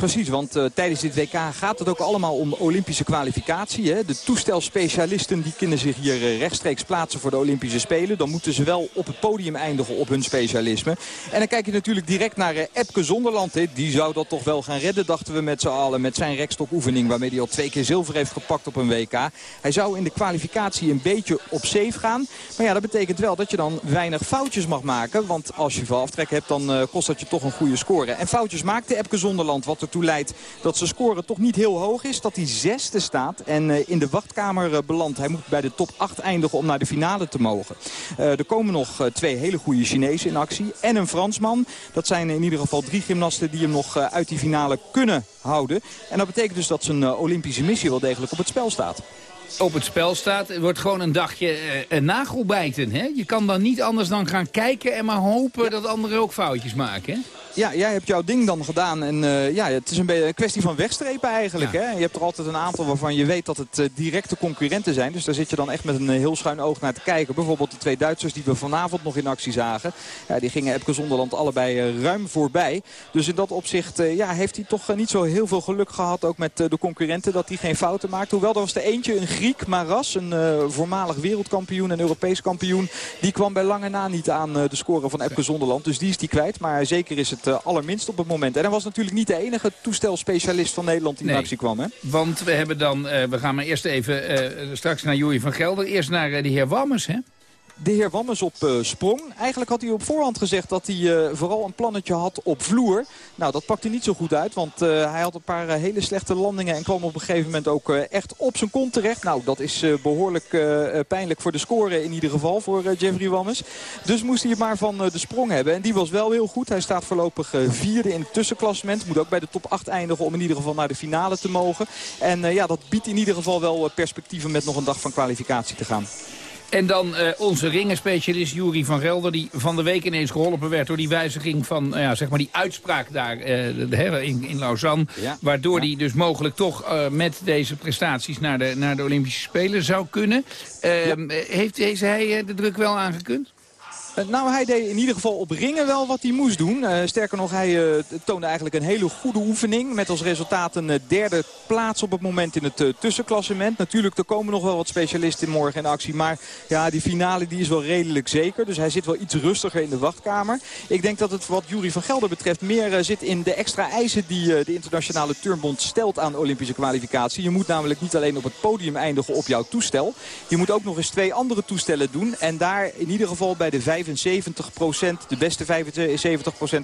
Precies, want uh, tijdens dit WK gaat het ook allemaal om Olympische kwalificatie. Hè. De toestelspecialisten die kunnen zich hier uh, rechtstreeks plaatsen voor de Olympische Spelen. Dan moeten ze wel op het podium eindigen op hun specialisme. En dan kijk je natuurlijk direct naar uh, Epke Zonderland. Hè. Die zou dat toch wel gaan redden, dachten we met z'n allen. Met zijn rekstokoefening waarmee hij al twee keer zilver heeft gepakt op een WK. Hij zou in de kwalificatie een beetje op safe gaan. Maar ja, dat betekent wel dat je dan weinig foutjes mag maken. Want als je veel aftrek hebt, dan kost dat je toch een goede score. En foutjes maakte Epke Zonderland, wat er ertoe leidt dat zijn score toch niet heel hoog is. Dat hij zesde staat en uh, in de wachtkamer uh, belandt. Hij moet bij de top 8 eindigen om naar de finale te mogen. Uh, er komen nog twee hele goede Chinezen in actie. En een Fransman. Dat zijn in ieder geval drie gymnasten die hem nog uit die finale kunnen houden. En dat betekent dus dat zijn Olympische missie wel degelijk op het spel staat op het spel staat. Het wordt gewoon een dagje nagelbijten. Hè? Je kan dan niet anders dan gaan kijken en maar hopen ja. dat anderen ook foutjes maken. Hè? Ja, jij hebt jouw ding dan gedaan. En uh, ja, het is een, een kwestie van wegstrepen eigenlijk. Ja. Hè? Je hebt er altijd een aantal waarvan je weet dat het uh, directe concurrenten zijn. Dus daar zit je dan echt met een heel schuin oog naar te kijken. Bijvoorbeeld de twee Duitsers die we vanavond nog in actie zagen. Ja, die gingen Epke Zonderland allebei ruim voorbij. Dus in dat opzicht ja, heeft hij toch niet zo heel veel geluk gehad. Ook met de concurrenten dat hij geen fouten maakt. Hoewel er was er eentje, een Griek, Maras. Een voormalig wereldkampioen en Europees kampioen. Die kwam bij lange na niet aan de score van Epke Zonderland. Dus die is die kwijt. Maar zeker is het uh, allerminst op het moment. En hij was natuurlijk niet de enige toestelspecialist van Nederland die nee, in actie kwam. Hè? Want we hebben dan, uh, we gaan maar eerst even uh, straks naar Joey van Gelder. Eerst naar de heer Wammers, hè? De heer Wammers op uh, sprong. Eigenlijk had hij op voorhand gezegd dat hij uh, vooral een plannetje had op vloer. Nou, dat pakte niet zo goed uit, want uh, hij had een paar hele slechte landingen... en kwam op een gegeven moment ook echt op zijn kont terecht. Nou, dat is behoorlijk pijnlijk voor de score in ieder geval voor Jeffrey Wammers. Dus moest hij het maar van de sprong hebben. En die was wel heel goed. Hij staat voorlopig vierde in het tussenklassement. Moet ook bij de top 8 eindigen om in ieder geval naar de finale te mogen. En ja, dat biedt in ieder geval wel perspectieven met nog een dag van kwalificatie te gaan. En dan eh, onze ringenspecialist Jury van Gelder... die van de week ineens geholpen werd door die wijziging van... nou ja, zeg maar die uitspraak daar eh, in, in Lausanne. Ja, waardoor ja. hij dus mogelijk toch eh, met deze prestaties... naar de, naar de Olympische Spelen zou kunnen. Ehm, heeft, heeft hij de druk wel aangekund? Eh, Nou, hij deed in ieder geval op ringen wel wat hij moest doen. Eh, sterker nog, hij eh, toonde eigenlijk een hele goede oefening. Met als resultaat een derde plaats op het moment in het tussenklassement. Natuurlijk, er komen nog wel wat specialisten morgen in actie. Maar ja, die finale die is wel redelijk zeker. Dus hij zit wel iets rustiger in de wachtkamer. Ik denk dat het wat Jury van Gelder betreft meer zit in de extra eisen die de internationale turnbond stelt aan Olympische kwalificatie. Je moet namelijk niet alleen op het podium eindigen op jouw toestel. Je moet ook nog eens twee andere toestellen doen. En daar in ieder geval bij de 75% de beste 75%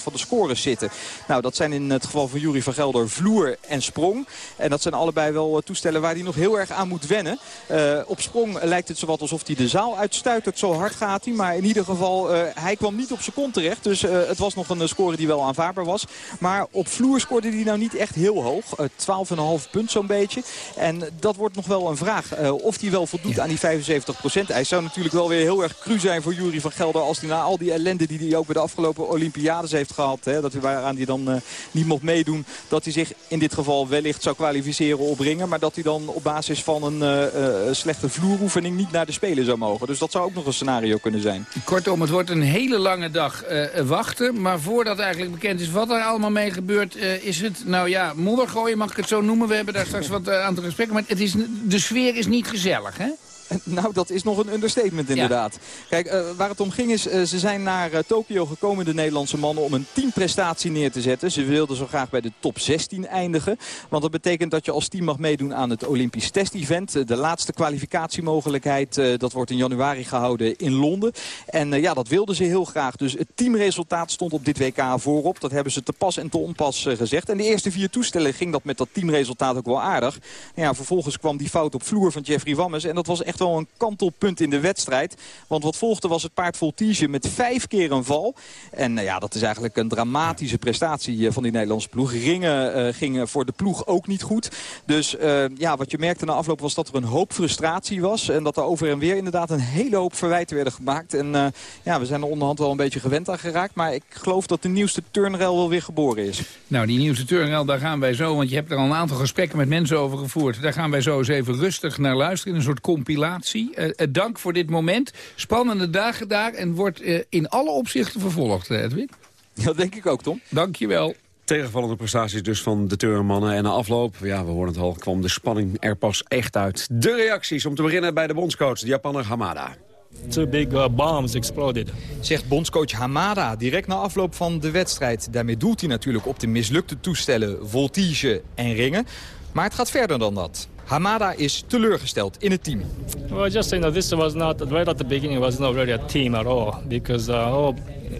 van de scores zitten. Nou, dat zijn in het geval van Jury van Gelder vloer en sprong. En dat zijn allebei wel eh, toestellen waar hij nog heel erg aan moet wennen. Eh, op sprong lijkt het zowat alsof hij de zaal uitstuitert. Zo hard gaat hij. Maar in ieder geval, eh, hij kwam niet op zijn kont terecht. Dus het was nog een score die wel aanvaardbaar was. Maar op vloer scoorde hij nou niet echt heel hoog. Eh, 12,5 punt zo'n beetje. En dat wordt nog wel een vraag. of hij wel voldoet aan die 75% eis. Zou natuurlijk wel weer heel erg cru zijn voor Jury van Gelder. Als hij na al die ellende die hij ook bij de afgelopen Olympiades heeft gehad. Hè, dat hij waaraan hij dan eh, niet mocht meedoen. Dat hij zich in dit geval wellicht zou kwalificeren op ringen. Maar dat hij dan op basis van een eh, slechte vloeroefening niet naar de Spelen zou mogen. Dus dat zou ook nog een scenario kunnen zijn. Kortom, het wordt een hele lange dag wachten. Maar voordat eigenlijk bekend is wat er allemaal mee gebeurt... is het, nou ja, moddergooien mag ik het zo noemen. We hebben daar straks wat aan te gesprekken. Maar het is, de sfeer is niet gezellig, hè? Nou, dat is nog een understatement inderdaad. Kijk, eh, waar het om ging is, eh, ze zijn naar eh, Tokio gekomen, de Nederlandse mannen, om een teamprestatie neer te zetten. Ze wilden zo graag bij de top 16 eindigen. Want dat betekent dat je als team mag meedoen aan het Olympisch test-event. De laatste kwalificatiemogelijkheid, dat wordt in januari gehouden in Londen. En ja, dat wilden ze heel graag. Dus het teamresultaat stond op dit WK voorop. Dat hebben ze te pas en te onpas gezegd. En de eerste vier toestellen ging dat met dat teamresultaat ook wel aardig. Nou ja, vervolgens kwam die fout op vloer van Jeffrey Wammes. En dat was echt wel een kantelpunt in de wedstrijd. Want wat volgde was het paard Voltige met vijf keer een val. En nou ja, dat is eigenlijk een dramatische prestatie eh, van die Nederlandse ploeg. Ringen eh, gingen voor de ploeg ook niet goed. Dus eh, ja, wat je merkte na afloop was dat er een hoop frustratie was. En dat er over en weer inderdaad een hele hoop verwijten werden gemaakt. En eh, ja, we zijn er onderhand wel een beetje gewend aan geraakt. Maar ik geloof dat de nieuwste turnrel wel weer geboren is. Nou, die nieuwste turnrel, daar gaan wij zo... want je hebt er al een aantal gesprekken met mensen over gevoerd. Daar gaan wij zo eens even rustig naar luisteren. Een soort compilatie. Eh, eh, dank voor dit moment. Spannende dagen daar en wordt eh, in alle opzichten vervolgd, Edwin. Dat denk ik ook, Tom. Dank je wel. Tegenvallende prestaties dus van de turnmannen. En na afloop, ja, we horen het al, kwam de spanning er pas echt uit. De reacties, om te beginnen bij de bondscoach, de Japaner Hamada. Two big uh, bombs exploded. Zegt bondscoach Hamada direct na afloop van de wedstrijd. Daarmee doelt hij natuurlijk op de mislukte toestellen Voltige en Ringen. Maar het gaat verder dan dat. Hamada is teleurgesteld in het team. Well, just you know, this was not right at the beginning. Was not really a team at all because uh, all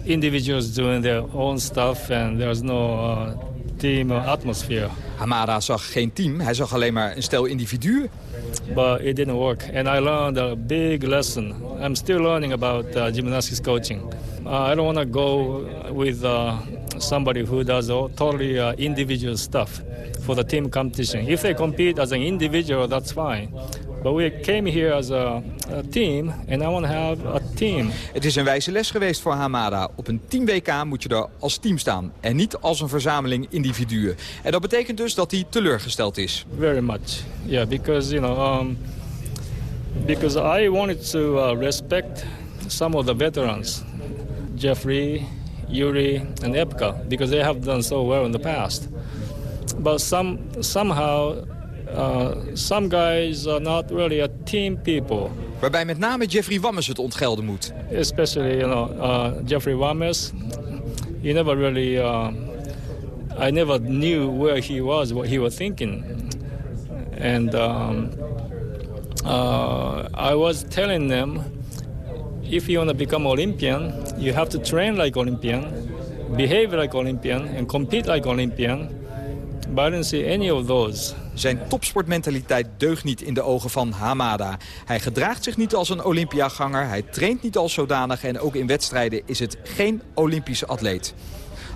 individuals doing their own stuff and there's no uh, team atmosphere. Hamada zag geen team, hij zag alleen maar een stel individuen. But it didn't work, and I learned a big lesson. I'm still learning about uh, gymnastics coaching. Uh, I don't want to go with uh, somebody who does all, totally uh, individual stuff for the team competition. If they compete as an individual, that's fine. But we came here as a, a team, and I want to have a team. Het is een wijze les geweest voor Hamada. Op een team WK moet je er als team staan en niet als een verzameling individuen. En dat betekent dus dat hij teleurgesteld is. Very much, yeah, because you know, um, because I wanted to uh, respect some of the veterans, Jeffrey, Yuri, and Epka, because they have done so well in the past. But some somehow, uh, some guys are not really a team people. Waarbij met name Jeffrey Wammes het ontgelden moet. Especially, you know, uh, Jeffrey Wames. He never really. Uh, I never knew where he was, what he was thinking, and um, uh, I was telling them, if you want to become Olympian, you have to train like Olympian, behave like Olympian, and compete like Olympian. But I see any of those. Zijn topsportmentaliteit deugt niet in de ogen van Hamada. Hij gedraagt zich niet als een Olympiaganger, hij traint niet als zodanig... en ook in wedstrijden is het geen Olympische atleet.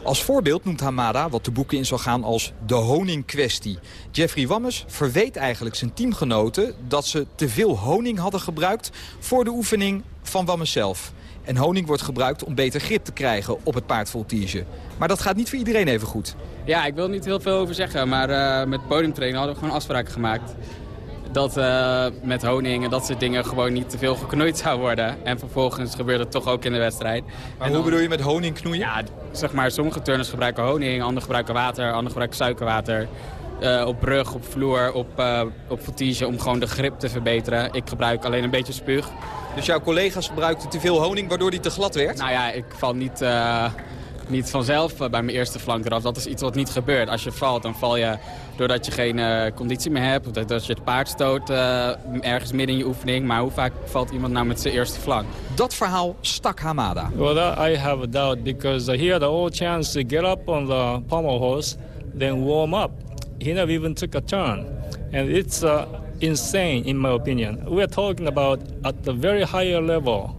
Als voorbeeld noemt Hamada wat de boeken in zal gaan als de honingkwestie. Jeffrey Wammes verweet eigenlijk zijn teamgenoten dat ze te veel honing hadden gebruikt voor de oefening van Wammes zelf. En honing wordt gebruikt om beter grip te krijgen op het paardvoltige. Maar dat gaat niet voor iedereen even goed. Ja, ik wil niet heel veel over zeggen, maar eh, met podiumtrainen hadden we gewoon afspraken gemaakt. Dat eh, met honing en dat soort dingen gewoon niet te veel geknoeid zou worden. En vervolgens gebeurt het toch ook in de wedstrijd. Maar hoe bedoel je met honing knoeien? Ja, zeg maar, sommige turners gebruiken honing, anderen gebruiken water, anderen gebruiken suikerwater. Eh, op brug, op vloer, op, uh, op voltige om gewoon de grip te verbeteren. Ik gebruik alleen een beetje spuug. Dus jouw collega's gebruikten te veel honing waardoor die te glad werd? Nou ja, ik val niet, uh, niet vanzelf bij mijn eerste flank eraf. Dat is iets wat niet gebeurt. Als je valt, dan val je doordat je geen conditie meer hebt. Of dat je het paard stoot ergens midden in je oefening. Maar hoe vaak valt iemand nou met zijn eerste flank? Dat verhaal stak Hamada. Well, I have a doubt because he had all chance to get up on the pommel horse, then warm up. He never even took a turn. And it's uh, insane, in my opinion. We're talking about at the very higher level.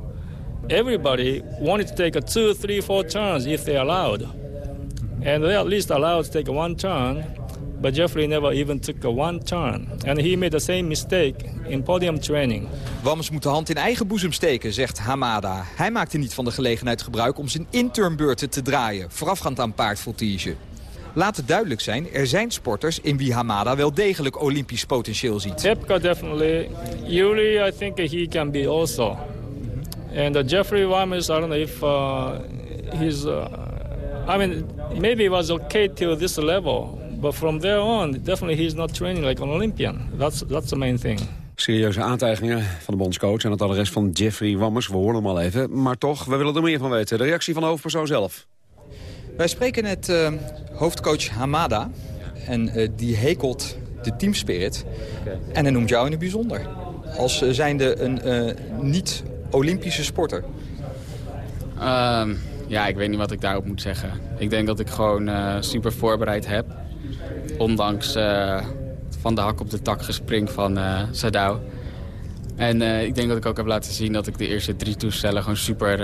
Everybody wanted to take a two, three, four turns if they're allowed. And they're at least allowed to take one turn. But Jeffrey never even took a one turn. And he made the same mistake in podium training. Wams moet de hand in eigen boezem steken, zegt Hamada. Hij maakte niet van de gelegenheid gebruik om zijn inturnbeurten te draaien... voorafgaand aan paardvoltige. Laat het duidelijk zijn, er zijn sporters in wie Hamada wel degelijk olympisch potentieel ziet. Epka definitely. Yuri, I think he can be also. And uh, Jeffrey Wammes, I don't know if uh, he's... Uh, I mean, maybe it was okay till this level. But from there on, definitely he's not training like an Olympian. That's, that's the main thing. Serieuze aantijgingen van de bondscoach en het adres van Jeffrey Wammers. We horen hem al even, maar toch, we willen er meer van weten. De reactie van de hoofdpersoon zelf. Wij spreken net uh, hoofdcoach Hamada. En uh, die hekelt de teamspirit. Okay. En hij noemt jou in het bijzonder. Als uh, zijnde een niet-Olympische sporter. Um, ja, ik weet niet wat ik daarop moet zeggen. Ik denk dat ik gewoon super voorbereid heb. Ondanks van de hak op de tak gespring van Sadao. En ik denk dat ik ook heb laten zien dat ik de eerste drie toestellen gewoon super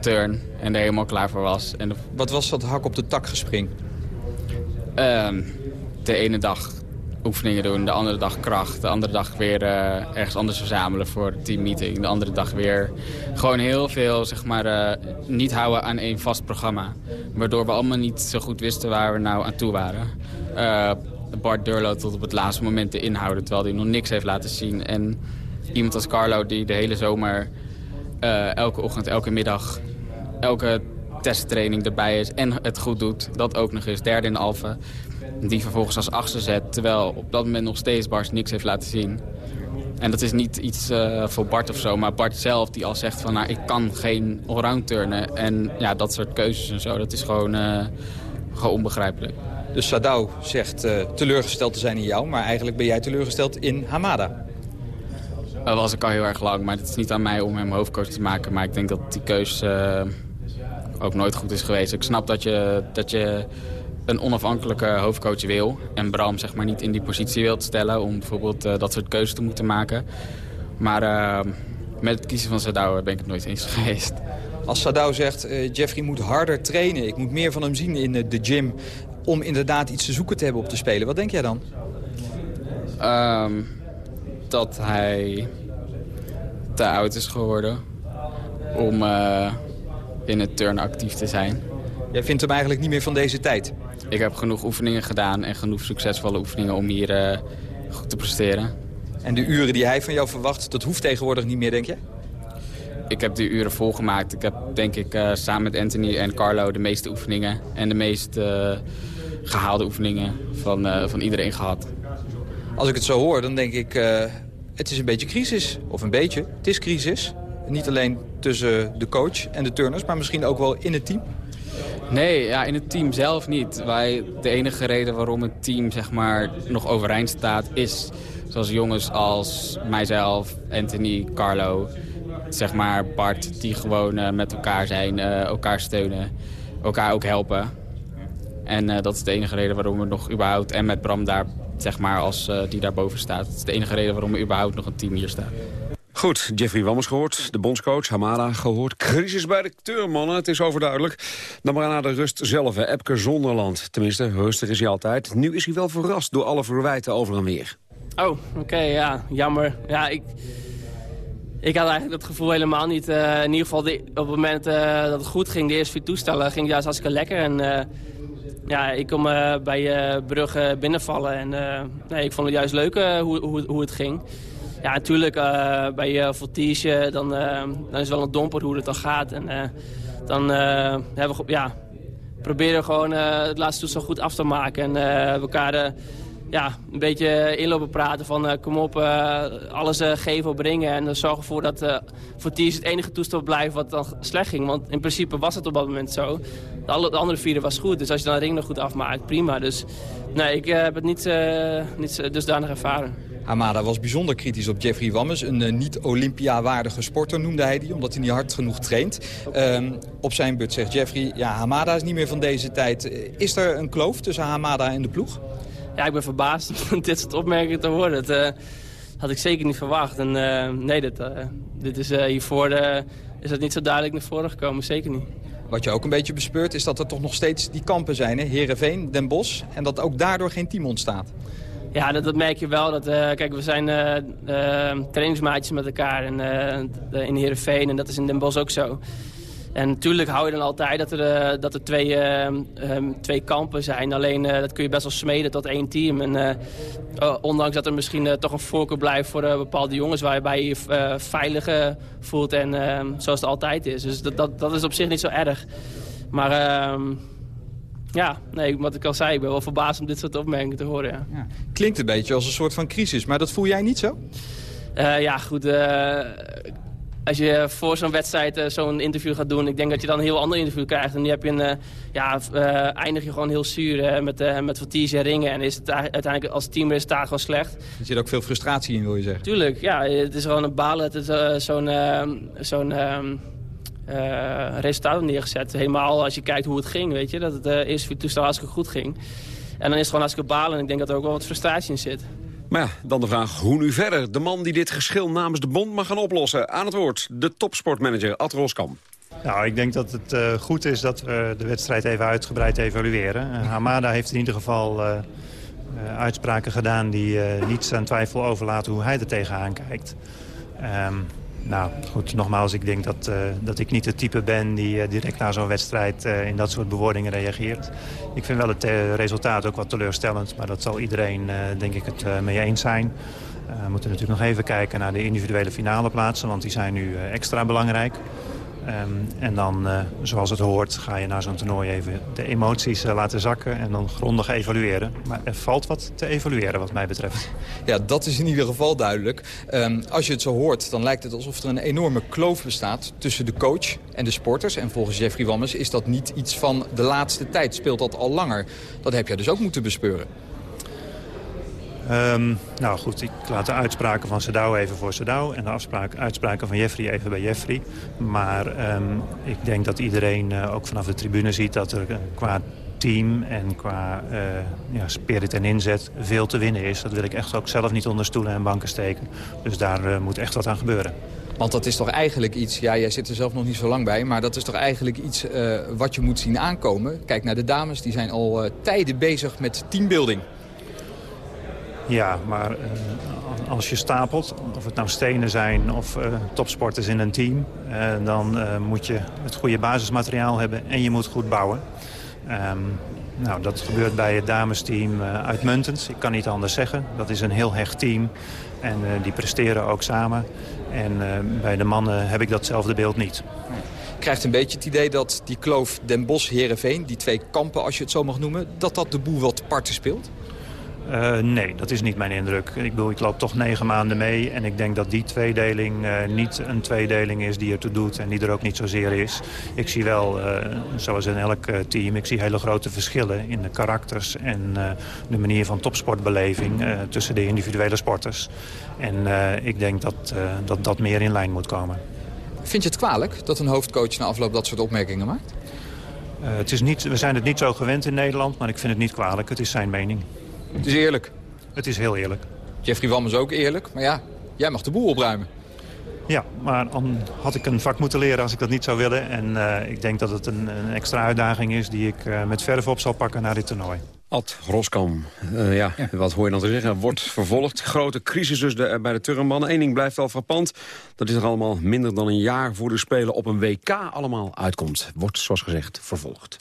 turn en er helemaal klaar voor was. En de... Wat was dat hak op de tak gespring? Um, de ene dag oefeningen doen, de andere dag kracht. De andere dag weer uh, ergens anders verzamelen voor de teammeeting. De andere dag weer gewoon heel veel, zeg maar, uh, niet houden aan één vast programma. Waardoor we allemaal niet zo goed wisten waar we nou aan toe waren. Uh, Bart Durlo tot op het laatste moment te inhouden, terwijl hij nog niks heeft laten zien. En iemand als Carlo die de hele zomer elke ochtend, elke middag elke testtraining erbij is en het goed doet. Dat ook nog eens derde in de Alfa. Die vervolgens als achtste zet. Terwijl op dat moment nog steeds Bart niks heeft laten zien. En dat is niet iets uh, voor Bart of zo. Maar Bart zelf die al zegt van nou, ik kan geen allround turnen. En ja, dat soort keuzes en zo. Dat is gewoon, uh, gewoon onbegrijpelijk. Dus Sadao zegt uh, teleurgesteld te zijn in jou. Maar eigenlijk ben jij teleurgesteld in Hamada. Dat was ik al heel erg lang. Maar het is niet aan mij om hem hoofdcoach te maken. Maar ik denk dat die keus ook nooit goed is geweest. Ik snap dat je, dat je een onafhankelijke hoofdcoach wil. En Bram zeg maar niet in die positie wilt stellen om bijvoorbeeld uh, dat soort keuzes te moeten maken. Maar uh, met het kiezen van Sadao ben ik het nooit eens geweest. Als Sadao zegt, uh, Jeffrey moet harder trainen. Ik moet meer van hem zien in de gym om inderdaad iets te zoeken te hebben op te spelen. Wat denk jij dan? Um, dat hij te oud is geworden om in het turn actief te zijn. Jij vindt hem eigenlijk niet meer van deze tijd? Ik heb genoeg oefeningen gedaan en genoeg succesvolle oefeningen om hier uh, goed te presteren. En de uren die hij van jou verwacht, dat hoeft tegenwoordig niet meer, denk je? Ik heb die uren volgemaakt. Ik heb denk ik uh, samen met Anthony en Carlo de meeste oefeningen en de meest uh, gehaalde oefeningen van, van iedereen gehad. Als ik het zo hoor, dan denk ik, het is een beetje crisis. Of een beetje, het is crisis. Niet alleen tussen de coach en de turners, maar misschien ook wel in het team? Nee, ja, in het team zelf niet. Wij, de enige reden waarom het team zeg maar, nog overeind staat is... zoals jongens als mijzelf, Anthony, Carlo, zeg maar Bart... die gewoon uh, met elkaar zijn, uh, elkaar steunen, elkaar ook helpen. En uh, dat is de enige reden waarom we nog überhaupt... en met Bram daar, zeg maar, als die daarboven staat. Dat is de enige reden waarom er überhaupt nog een team hier staat. Goed, Jeffrey Wammers gehoord, de bondscoach, Hamada gehoord. Crisis bij de turmannen, het is overduidelijk. Dan maar naar de rust zelf, hè. Epke Zonderland. Tenminste, rustig is hij altijd. Nu is hij wel verrast door alle verwijten over en weer. Oh, oké, ja, jammer. Ja, ik, ik had eigenlijk dat gevoel helemaal niet. Eh, in ieder geval op het moment eh, dat het goed ging, de eerste vier toestellen, ging juist hartstikke lekker. En eh, ja, ik eh, bij Brugge binnenvallen en nee, ik vond het juist leuk hoe, hoe, hoe het ging. Ja, natuurlijk eh, bij uh, Voltige, dan, eh, dan is wel een domper hoe het dan gaat. En eh, dan eh, hebben we, ja, proberen gewoon eh, het laatste toestel goed af te maken. En eh, elkaar eh, ja, een beetje inlopen praten van eh, kom op, eh, alles eh, geven of brengen. En dan zorgen ervoor dat eh Thiers het enige toestel blijft wat dan slecht ging. Want in principe was het op dat moment zo. De, alle, de andere vierde was goed, dus als je dan de ring nog goed afmaakt, prima. Dus nee, ik eh, heb het niet, eh, niet dusdanig ervaren. Hamada was bijzonder kritisch op Jeffrey Wammes. Een eh, niet-Olympia-waardige sporter noemde hij die, omdat hij niet hard genoeg traint. Ehm, op zijn beurt zegt Jeffrey, ja, Hamada is niet meer van deze tijd. Eh, Is er een kloof tussen Hamada en de ploeg? Ja, ik ben verbaasd om dit soort opmerkingen te horen. Dat eh, had ik zeker niet verwacht. En nee, dit, dit is hiervoor is het niet zo duidelijk naar voren gekomen. Zeker niet. Wat je ook een beetje bespeurt is dat er toch nog steeds die kampen zijn. Hè? Heerenveen, Den Bosch. En dat ook daardoor geen team ontstaat. Ja, dat, merk je wel. Dat, eh, kijk, we zijn eh, eh, trainingsmaatjes met elkaar en, in Heerenveen en dat is in Den Bosch ook zo. En natuurlijk hou je dan altijd dat er, dat er twee, eh, ehm, twee kampen zijn. Alleen dat kun je best wel smeden tot één team. En ondanks dat er misschien toch een voorkeur blijft voor bepaalde jongens... waarbij je je veilig eh, voelt en eh, zoals het altijd is. Dus dat, dat, dat is op zich niet zo erg. Maar ehm, ja, nee, wat ik al zei, ik ben wel verbaasd om dit soort opmerkingen te horen. Ja. Klinkt een beetje als een soort van crisis, maar dat voel jij niet zo? Eh, ja, goed. eh, als je voor zo'n wedstrijd eh, zo'n interview gaat doen... ik denk dat je dan een heel ander interview krijgt. En nu heb je een, ja, eindig je gewoon heel zuur met, met Vertiege en Ringen. En is het uiteindelijk als teamresultaat gewoon slecht. Er zit ook veel frustratie in, wil je zeggen. Tuurlijk, ja. Het is gewoon een balen. Het is zo'n zo'n eh, resultaat neergezet. Helemaal als je kijkt hoe het ging, weet je. Dat het eh eerste vier toestel hartstikke goed ging. En dan is het gewoon hartstikke balen. En ik denk dat er ook wel wat frustratie in zit. Maar ja, dan de vraag, hoe nu verder? De man die dit geschil namens de bond mag gaan oplossen. Aan het woord, de topsportmanager Ad Roskam. Nou, ik denk dat het eh, goed is dat we de wedstrijd even uitgebreid evalueren. Hamada heeft in ieder geval eh, eh, uitspraken gedaan die eh, niets aan twijfel overlaten hoe hij er tegenaan kijkt. Ehm, nou, goed, nogmaals, ik denk dat, eh, dat ik niet het type ben die eh, direct na zo'n wedstrijd eh, in dat soort bewoordingen reageert. Ik vind wel het resultaat ook wat teleurstellend, maar dat zal iedereen, denk ik, het mee eens zijn. We moeten natuurlijk nog even kijken naar de individuele finale plaatsen, want die zijn nu extra belangrijk. Ehm, en dan, eh, zoals het hoort, ga je na zo'n toernooi even de emoties eh, laten zakken en dan grondig evalueren. Maar er valt wat te evalueren wat mij betreft. Ja, dat is in ieder geval duidelijk. Ehm, als je het zo hoort, dan lijkt het alsof er een enorme kloof bestaat tussen de coach en de sporters. En volgens Jeffrey Wammes is dat niet iets van de laatste tijd. Speelt dat al langer. Dat heb jij dus ook moeten bespeuren. Ehm, nou goed, ik laat de uitspraken van Sedou even voor Sedou... en de uitspraken van Jeffrey even bij Jeffrey. Maar ehm, ik denk dat iedereen eh, ook vanaf de tribune ziet... dat er eh, qua team en qua eh, ja, spirit en inzet veel te winnen is. Dat wil ik echt ook zelf niet onder stoelen en banken steken. Dus daar moet echt wat aan gebeuren. Want dat is toch eigenlijk iets, ja, jij zit er zelf nog niet zo lang bij... maar dat is toch eigenlijk iets wat je moet zien aankomen. Kijk naar de dames, die zijn al tijden bezig met teambuilding. Ja, maar eh, als je stapelt, of het nou stenen zijn of eh, topsporters in een team... eh, dan moet je het goede basismateriaal hebben en je moet goed bouwen. Ehm, nou, dat gebeurt bij het damesteam uitmuntend. Ik kan niet anders zeggen. Dat is een heel hecht team en die presteren ook samen. En bij de mannen heb ik datzelfde beeld niet. Krijgt een beetje het idee dat die kloof Den Bosch-Herenveen... die twee kampen, als je het zo mag noemen... dat dat de boel wat parten speelt? Eh, nee, dat is niet mijn indruk. Ik bedoel, ik loop toch negen maanden mee. En ik denk dat die tweedeling eh, niet een tweedeling is die ertoe doet. En die er ook niet zozeer is. Ik zie wel, eh, zoals in elk team, ik zie hele grote verschillen in de karakters. En de manier van topsportbeleving tussen de individuele sporters. En ik denk dat, dat dat meer in lijn moet komen. Vind je het kwalijk dat een hoofdcoach na afloop dat soort opmerkingen maakt? Het is niet, we zijn het niet zo gewend in Nederland, maar ik vind het niet kwalijk. Het is zijn mening. Het is eerlijk. Het is heel eerlijk. Jeffrey Wam is ook eerlijk, maar ja, jij mag de boel opruimen. Ja, maar dan had ik een vak moeten leren als ik dat niet zou willen. En eh, ik denk dat het een, een extra uitdaging is die ik eh, met verf op zal pakken naar dit toernooi. Ad Roskam, Eh, ja, wat hoor je dan te zeggen? Wordt vervolgd. Grote crisis dus de- bij de turnmannen. Eén ding blijft wel frappant. Dat is er allemaal minder dan een jaar voor de Spelen op een WK allemaal uitkomt. Wordt, zoals gezegd, vervolgd.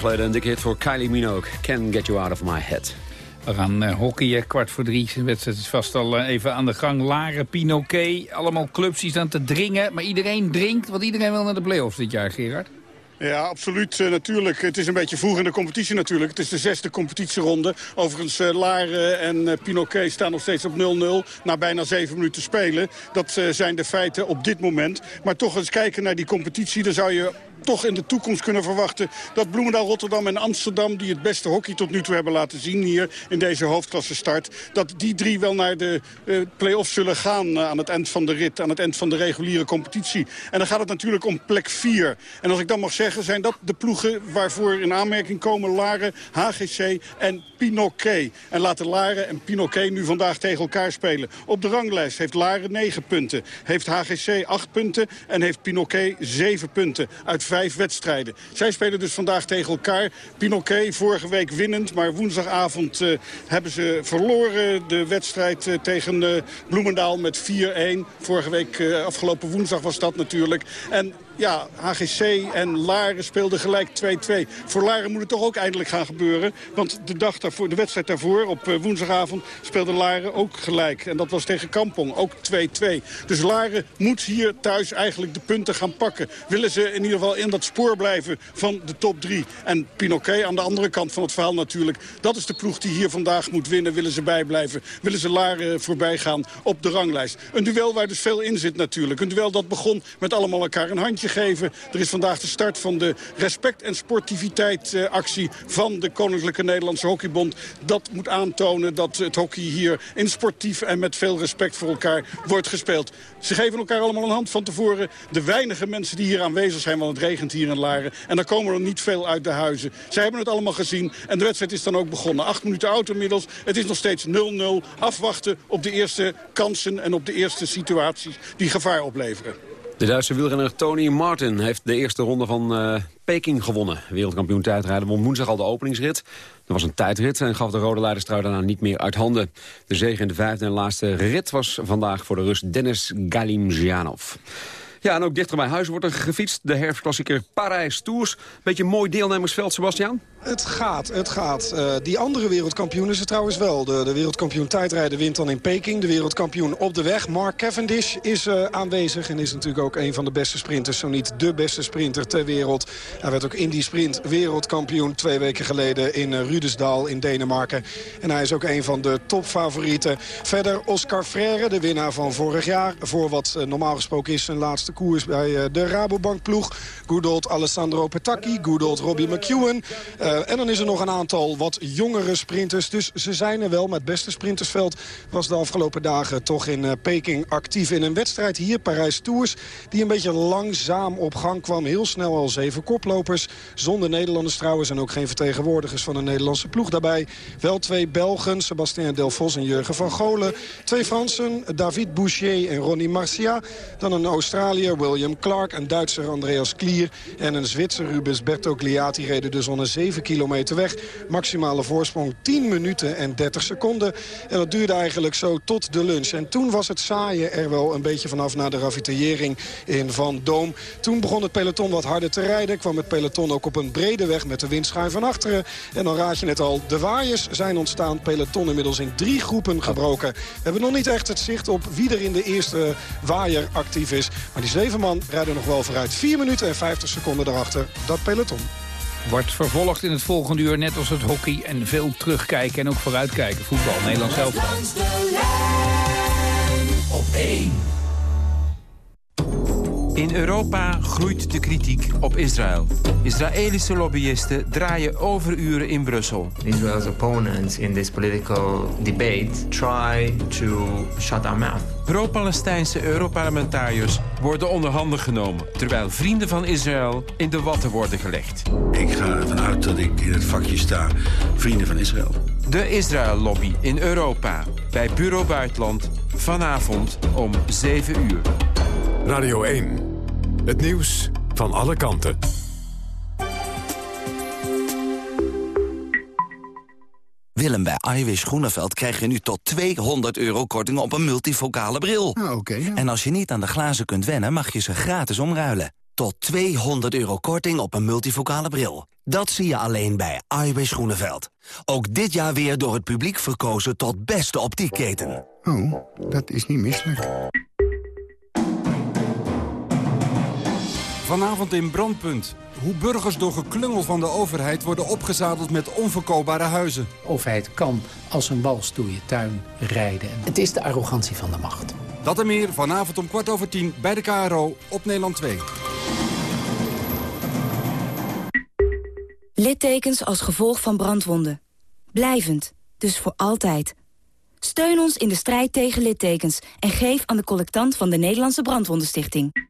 Geleden een dikke hit voor Kylie Minogue. Can Get You Out of My Head. We gaan uh, hockeyen, kwart voor drie. De wedstrijd is vast al uh, even aan de gang. Laren, Pinoquet, allemaal clubs die staan te dringen. Maar iedereen drinkt, want iedereen wil naar de play-offs dit jaar, Gerard. Ja, absoluut. Uh, natuurlijk. Het is een beetje vroeg in de competitie natuurlijk. Het is de zesde competitieronde. Overigens, uh, Laren en uh, Pinoquet staan nog steeds op 0-0. Na bijna zeven minuten spelen. Dat zijn de feiten op dit moment. Maar toch eens kijken naar die competitie. Dan zou je toch in de toekomst kunnen verwachten dat Bloemendaal, Rotterdam en Amsterdam... die het beste hockey tot nu toe hebben laten zien hier in deze hoofdklasse start... dat die drie wel naar de uh, play-offs zullen gaan uh, aan het eind van de rit... aan het eind van de reguliere competitie. En dan gaat het natuurlijk om plek 4. En als ik dan mag zeggen, zijn dat de ploegen waarvoor in aanmerking komen... Laren, HGC en Pinoquet. En laten Laren en Pinoquet nu vandaag tegen elkaar spelen. Op de ranglijst heeft Laren 9 punten, heeft HGC 8 punten... en heeft Pinoquet 7 punten uit vijf wedstrijden. Zij spelen dus vandaag tegen elkaar. Pinoquet vorige week winnend, maar woensdagavond eh, hebben ze verloren. De wedstrijd eh, tegen eh, Bloemendaal met 4-1. Vorige week, afgelopen woensdag was dat natuurlijk. En ja, HGC en Laren speelden gelijk 2-2. Voor Laren moet het toch ook eindelijk gaan gebeuren. Want de, dag daarvoor, de wedstrijd daarvoor, op eh, woensdagavond, speelde Laren ook gelijk. En dat was tegen Kampong, ook 2-2. Dus Laren moet hier thuis eigenlijk de punten gaan pakken. Willen ze in ieder geval in dat spoor blijven van de top 3. En Pinoquet aan de andere kant van het verhaal natuurlijk. Dat is de ploeg die hier vandaag moet winnen. Willen ze bijblijven. Willen ze Laren voorbij gaan op de ranglijst. Een duel waar dus veel in zit natuurlijk. Een duel dat begon met allemaal elkaar een handje Er is vandaag de start van de respect- en sportiviteit eh, van de Koninklijke Nederlandse Hockeybond. Dat moet aantonen dat het hockey hier in sportief en met veel respect voor elkaar wordt gespeeld. Ze geven elkaar allemaal een hand van tevoren. De weinige mensen die hier aanwezig zijn, want het regent hier in Laren. En dan komen er niet veel uit de huizen. Zij hebben het allemaal gezien en de wedstrijd is dan ook begonnen. Acht minuten oud inmiddels. Het is nog steeds 0-0. Afwachten op de eerste kansen en op de eerste situaties die gevaar opleveren. De Duitse wielrenner Tony Martin heeft de eerste ronde van eh, Peking gewonnen. Wereldkampioen tijdrijden won woensdag al de openingsrit. Er was een tijdrit en gaf de rode leiderstrui daarna niet meer uit handen. De zege in de vijfde en laatste rit was vandaag voor de Rus Dennis Galimjanov. Ja, en ook dichter bij huis wordt er gefietst. De herfstklassieker Parijs Tours. Beetje mooi deelnemersveld, Sebastian. Het gaat, het gaat. Eh, die andere wereldkampioen is het trouwens wel. De, de wereldkampioen tijdrijden wint dan in Peking. De wereldkampioen op de weg. Mark Cavendish is eh, aanwezig en is natuurlijk ook een van de beste sprinters. Zo niet de beste sprinter ter wereld. Hij werd ook in die sprint wereldkampioen twee weken geleden in uh, in Denemarken. En hij is ook een van de topfavorieten. Verder Oscar Freire, de winnaar van vorig jaar. Voor wat normaal gesproken is zijn laatste koers bij de Rabobank ploeg. Good old Alessandro Petacchi, good old Robbie McEwen. Uh, en dan is er nog een aantal wat jongere sprinters. Dus ze zijn er wel. Maar het beste sprintersveld was de afgelopen dagen toch in uh, Peking actief. In een wedstrijd hier, Parijs Tours, die een beetje langzaam op gang kwam. Heel snel al zeven koplopers. Zonder Nederlanders trouwens en ook geen vertegenwoordigers van een Nederlandse ploeg daarbij. Wel twee Belgen, Sebastien Delvos en Jurgen van Golen. Twee Fransen, David Boucher en Ronnie Marcia. Dan een Australiër, William Clark. Een Duitser, Andreas Klier. En een Zwitser, Rubens Bertogliati, reden dus al een 7 kilometer weg. Maximale voorsprong 10 minuten en 30 seconden. En dat duurde eigenlijk zo tot de lunch. En toen was het saaien er wel een beetje vanaf na de ravitaillering in Van Doom. Toen begon het peloton wat harder te rijden. Kwam het peloton ook op een brede weg met de windschuim van achteren. En dan raad je net al, de waaiers zijn ontstaan. Peloton inmiddels in drie groepen gebroken. We hebben nog niet echt het zicht op wie er in de eerste waaier actief is. Maar die zeven man rijden nog wel vooruit. 4 minuten en 50 seconden erachter, dat peloton. Wordt vervolgd in het volgende uur, net als het hockey. En veel terugkijken en ook vooruitkijken. Voetbal, Nederland zelf. Op. In Europa groeit de kritiek op Israël. Israëlische lobbyisten draaien overuren in Brussel. Israel's opponents in this political debate try to shut our mouth. Pro-Palestijnse Europarlementariërs worden onder handen genomen... terwijl vrienden van Israël in de watten worden gelegd. Ik ga ervan uit dat ik in het vakje sta vrienden van Israël. De Israël-lobby in Europa. Bij Bureau Buitenland. Vanavond om 7 uur. Radio 1. Het nieuws van alle kanten. Willem, bij Iwis Groeneveld krijg je nu tot 200 euro korting op een multifocale bril. Oké. ja. En als je niet aan de glazen kunt wennen, mag je ze gratis omruilen. Tot 200 euro korting op een multifocale bril. Dat zie je alleen bij Iwis Groeneveld. Ook dit jaar weer door het publiek verkozen tot beste optiekketen. Oh, dat is niet misselijk. Vanavond in Brandpunt. Hoe burgers door geklungel van de overheid worden opgezadeld met onverkoopbare huizen. overheid kan als een wals door je tuin rijden. Het is de arrogantie van de macht. Dat en meer vanavond om kwart over tien bij de KRO op Nederland 2. Littekens als gevolg van brandwonden. Blijvend, dus voor altijd. Steun ons in de strijd tegen littekens en geef aan de collectant van de Nederlandse Brandwondenstichting.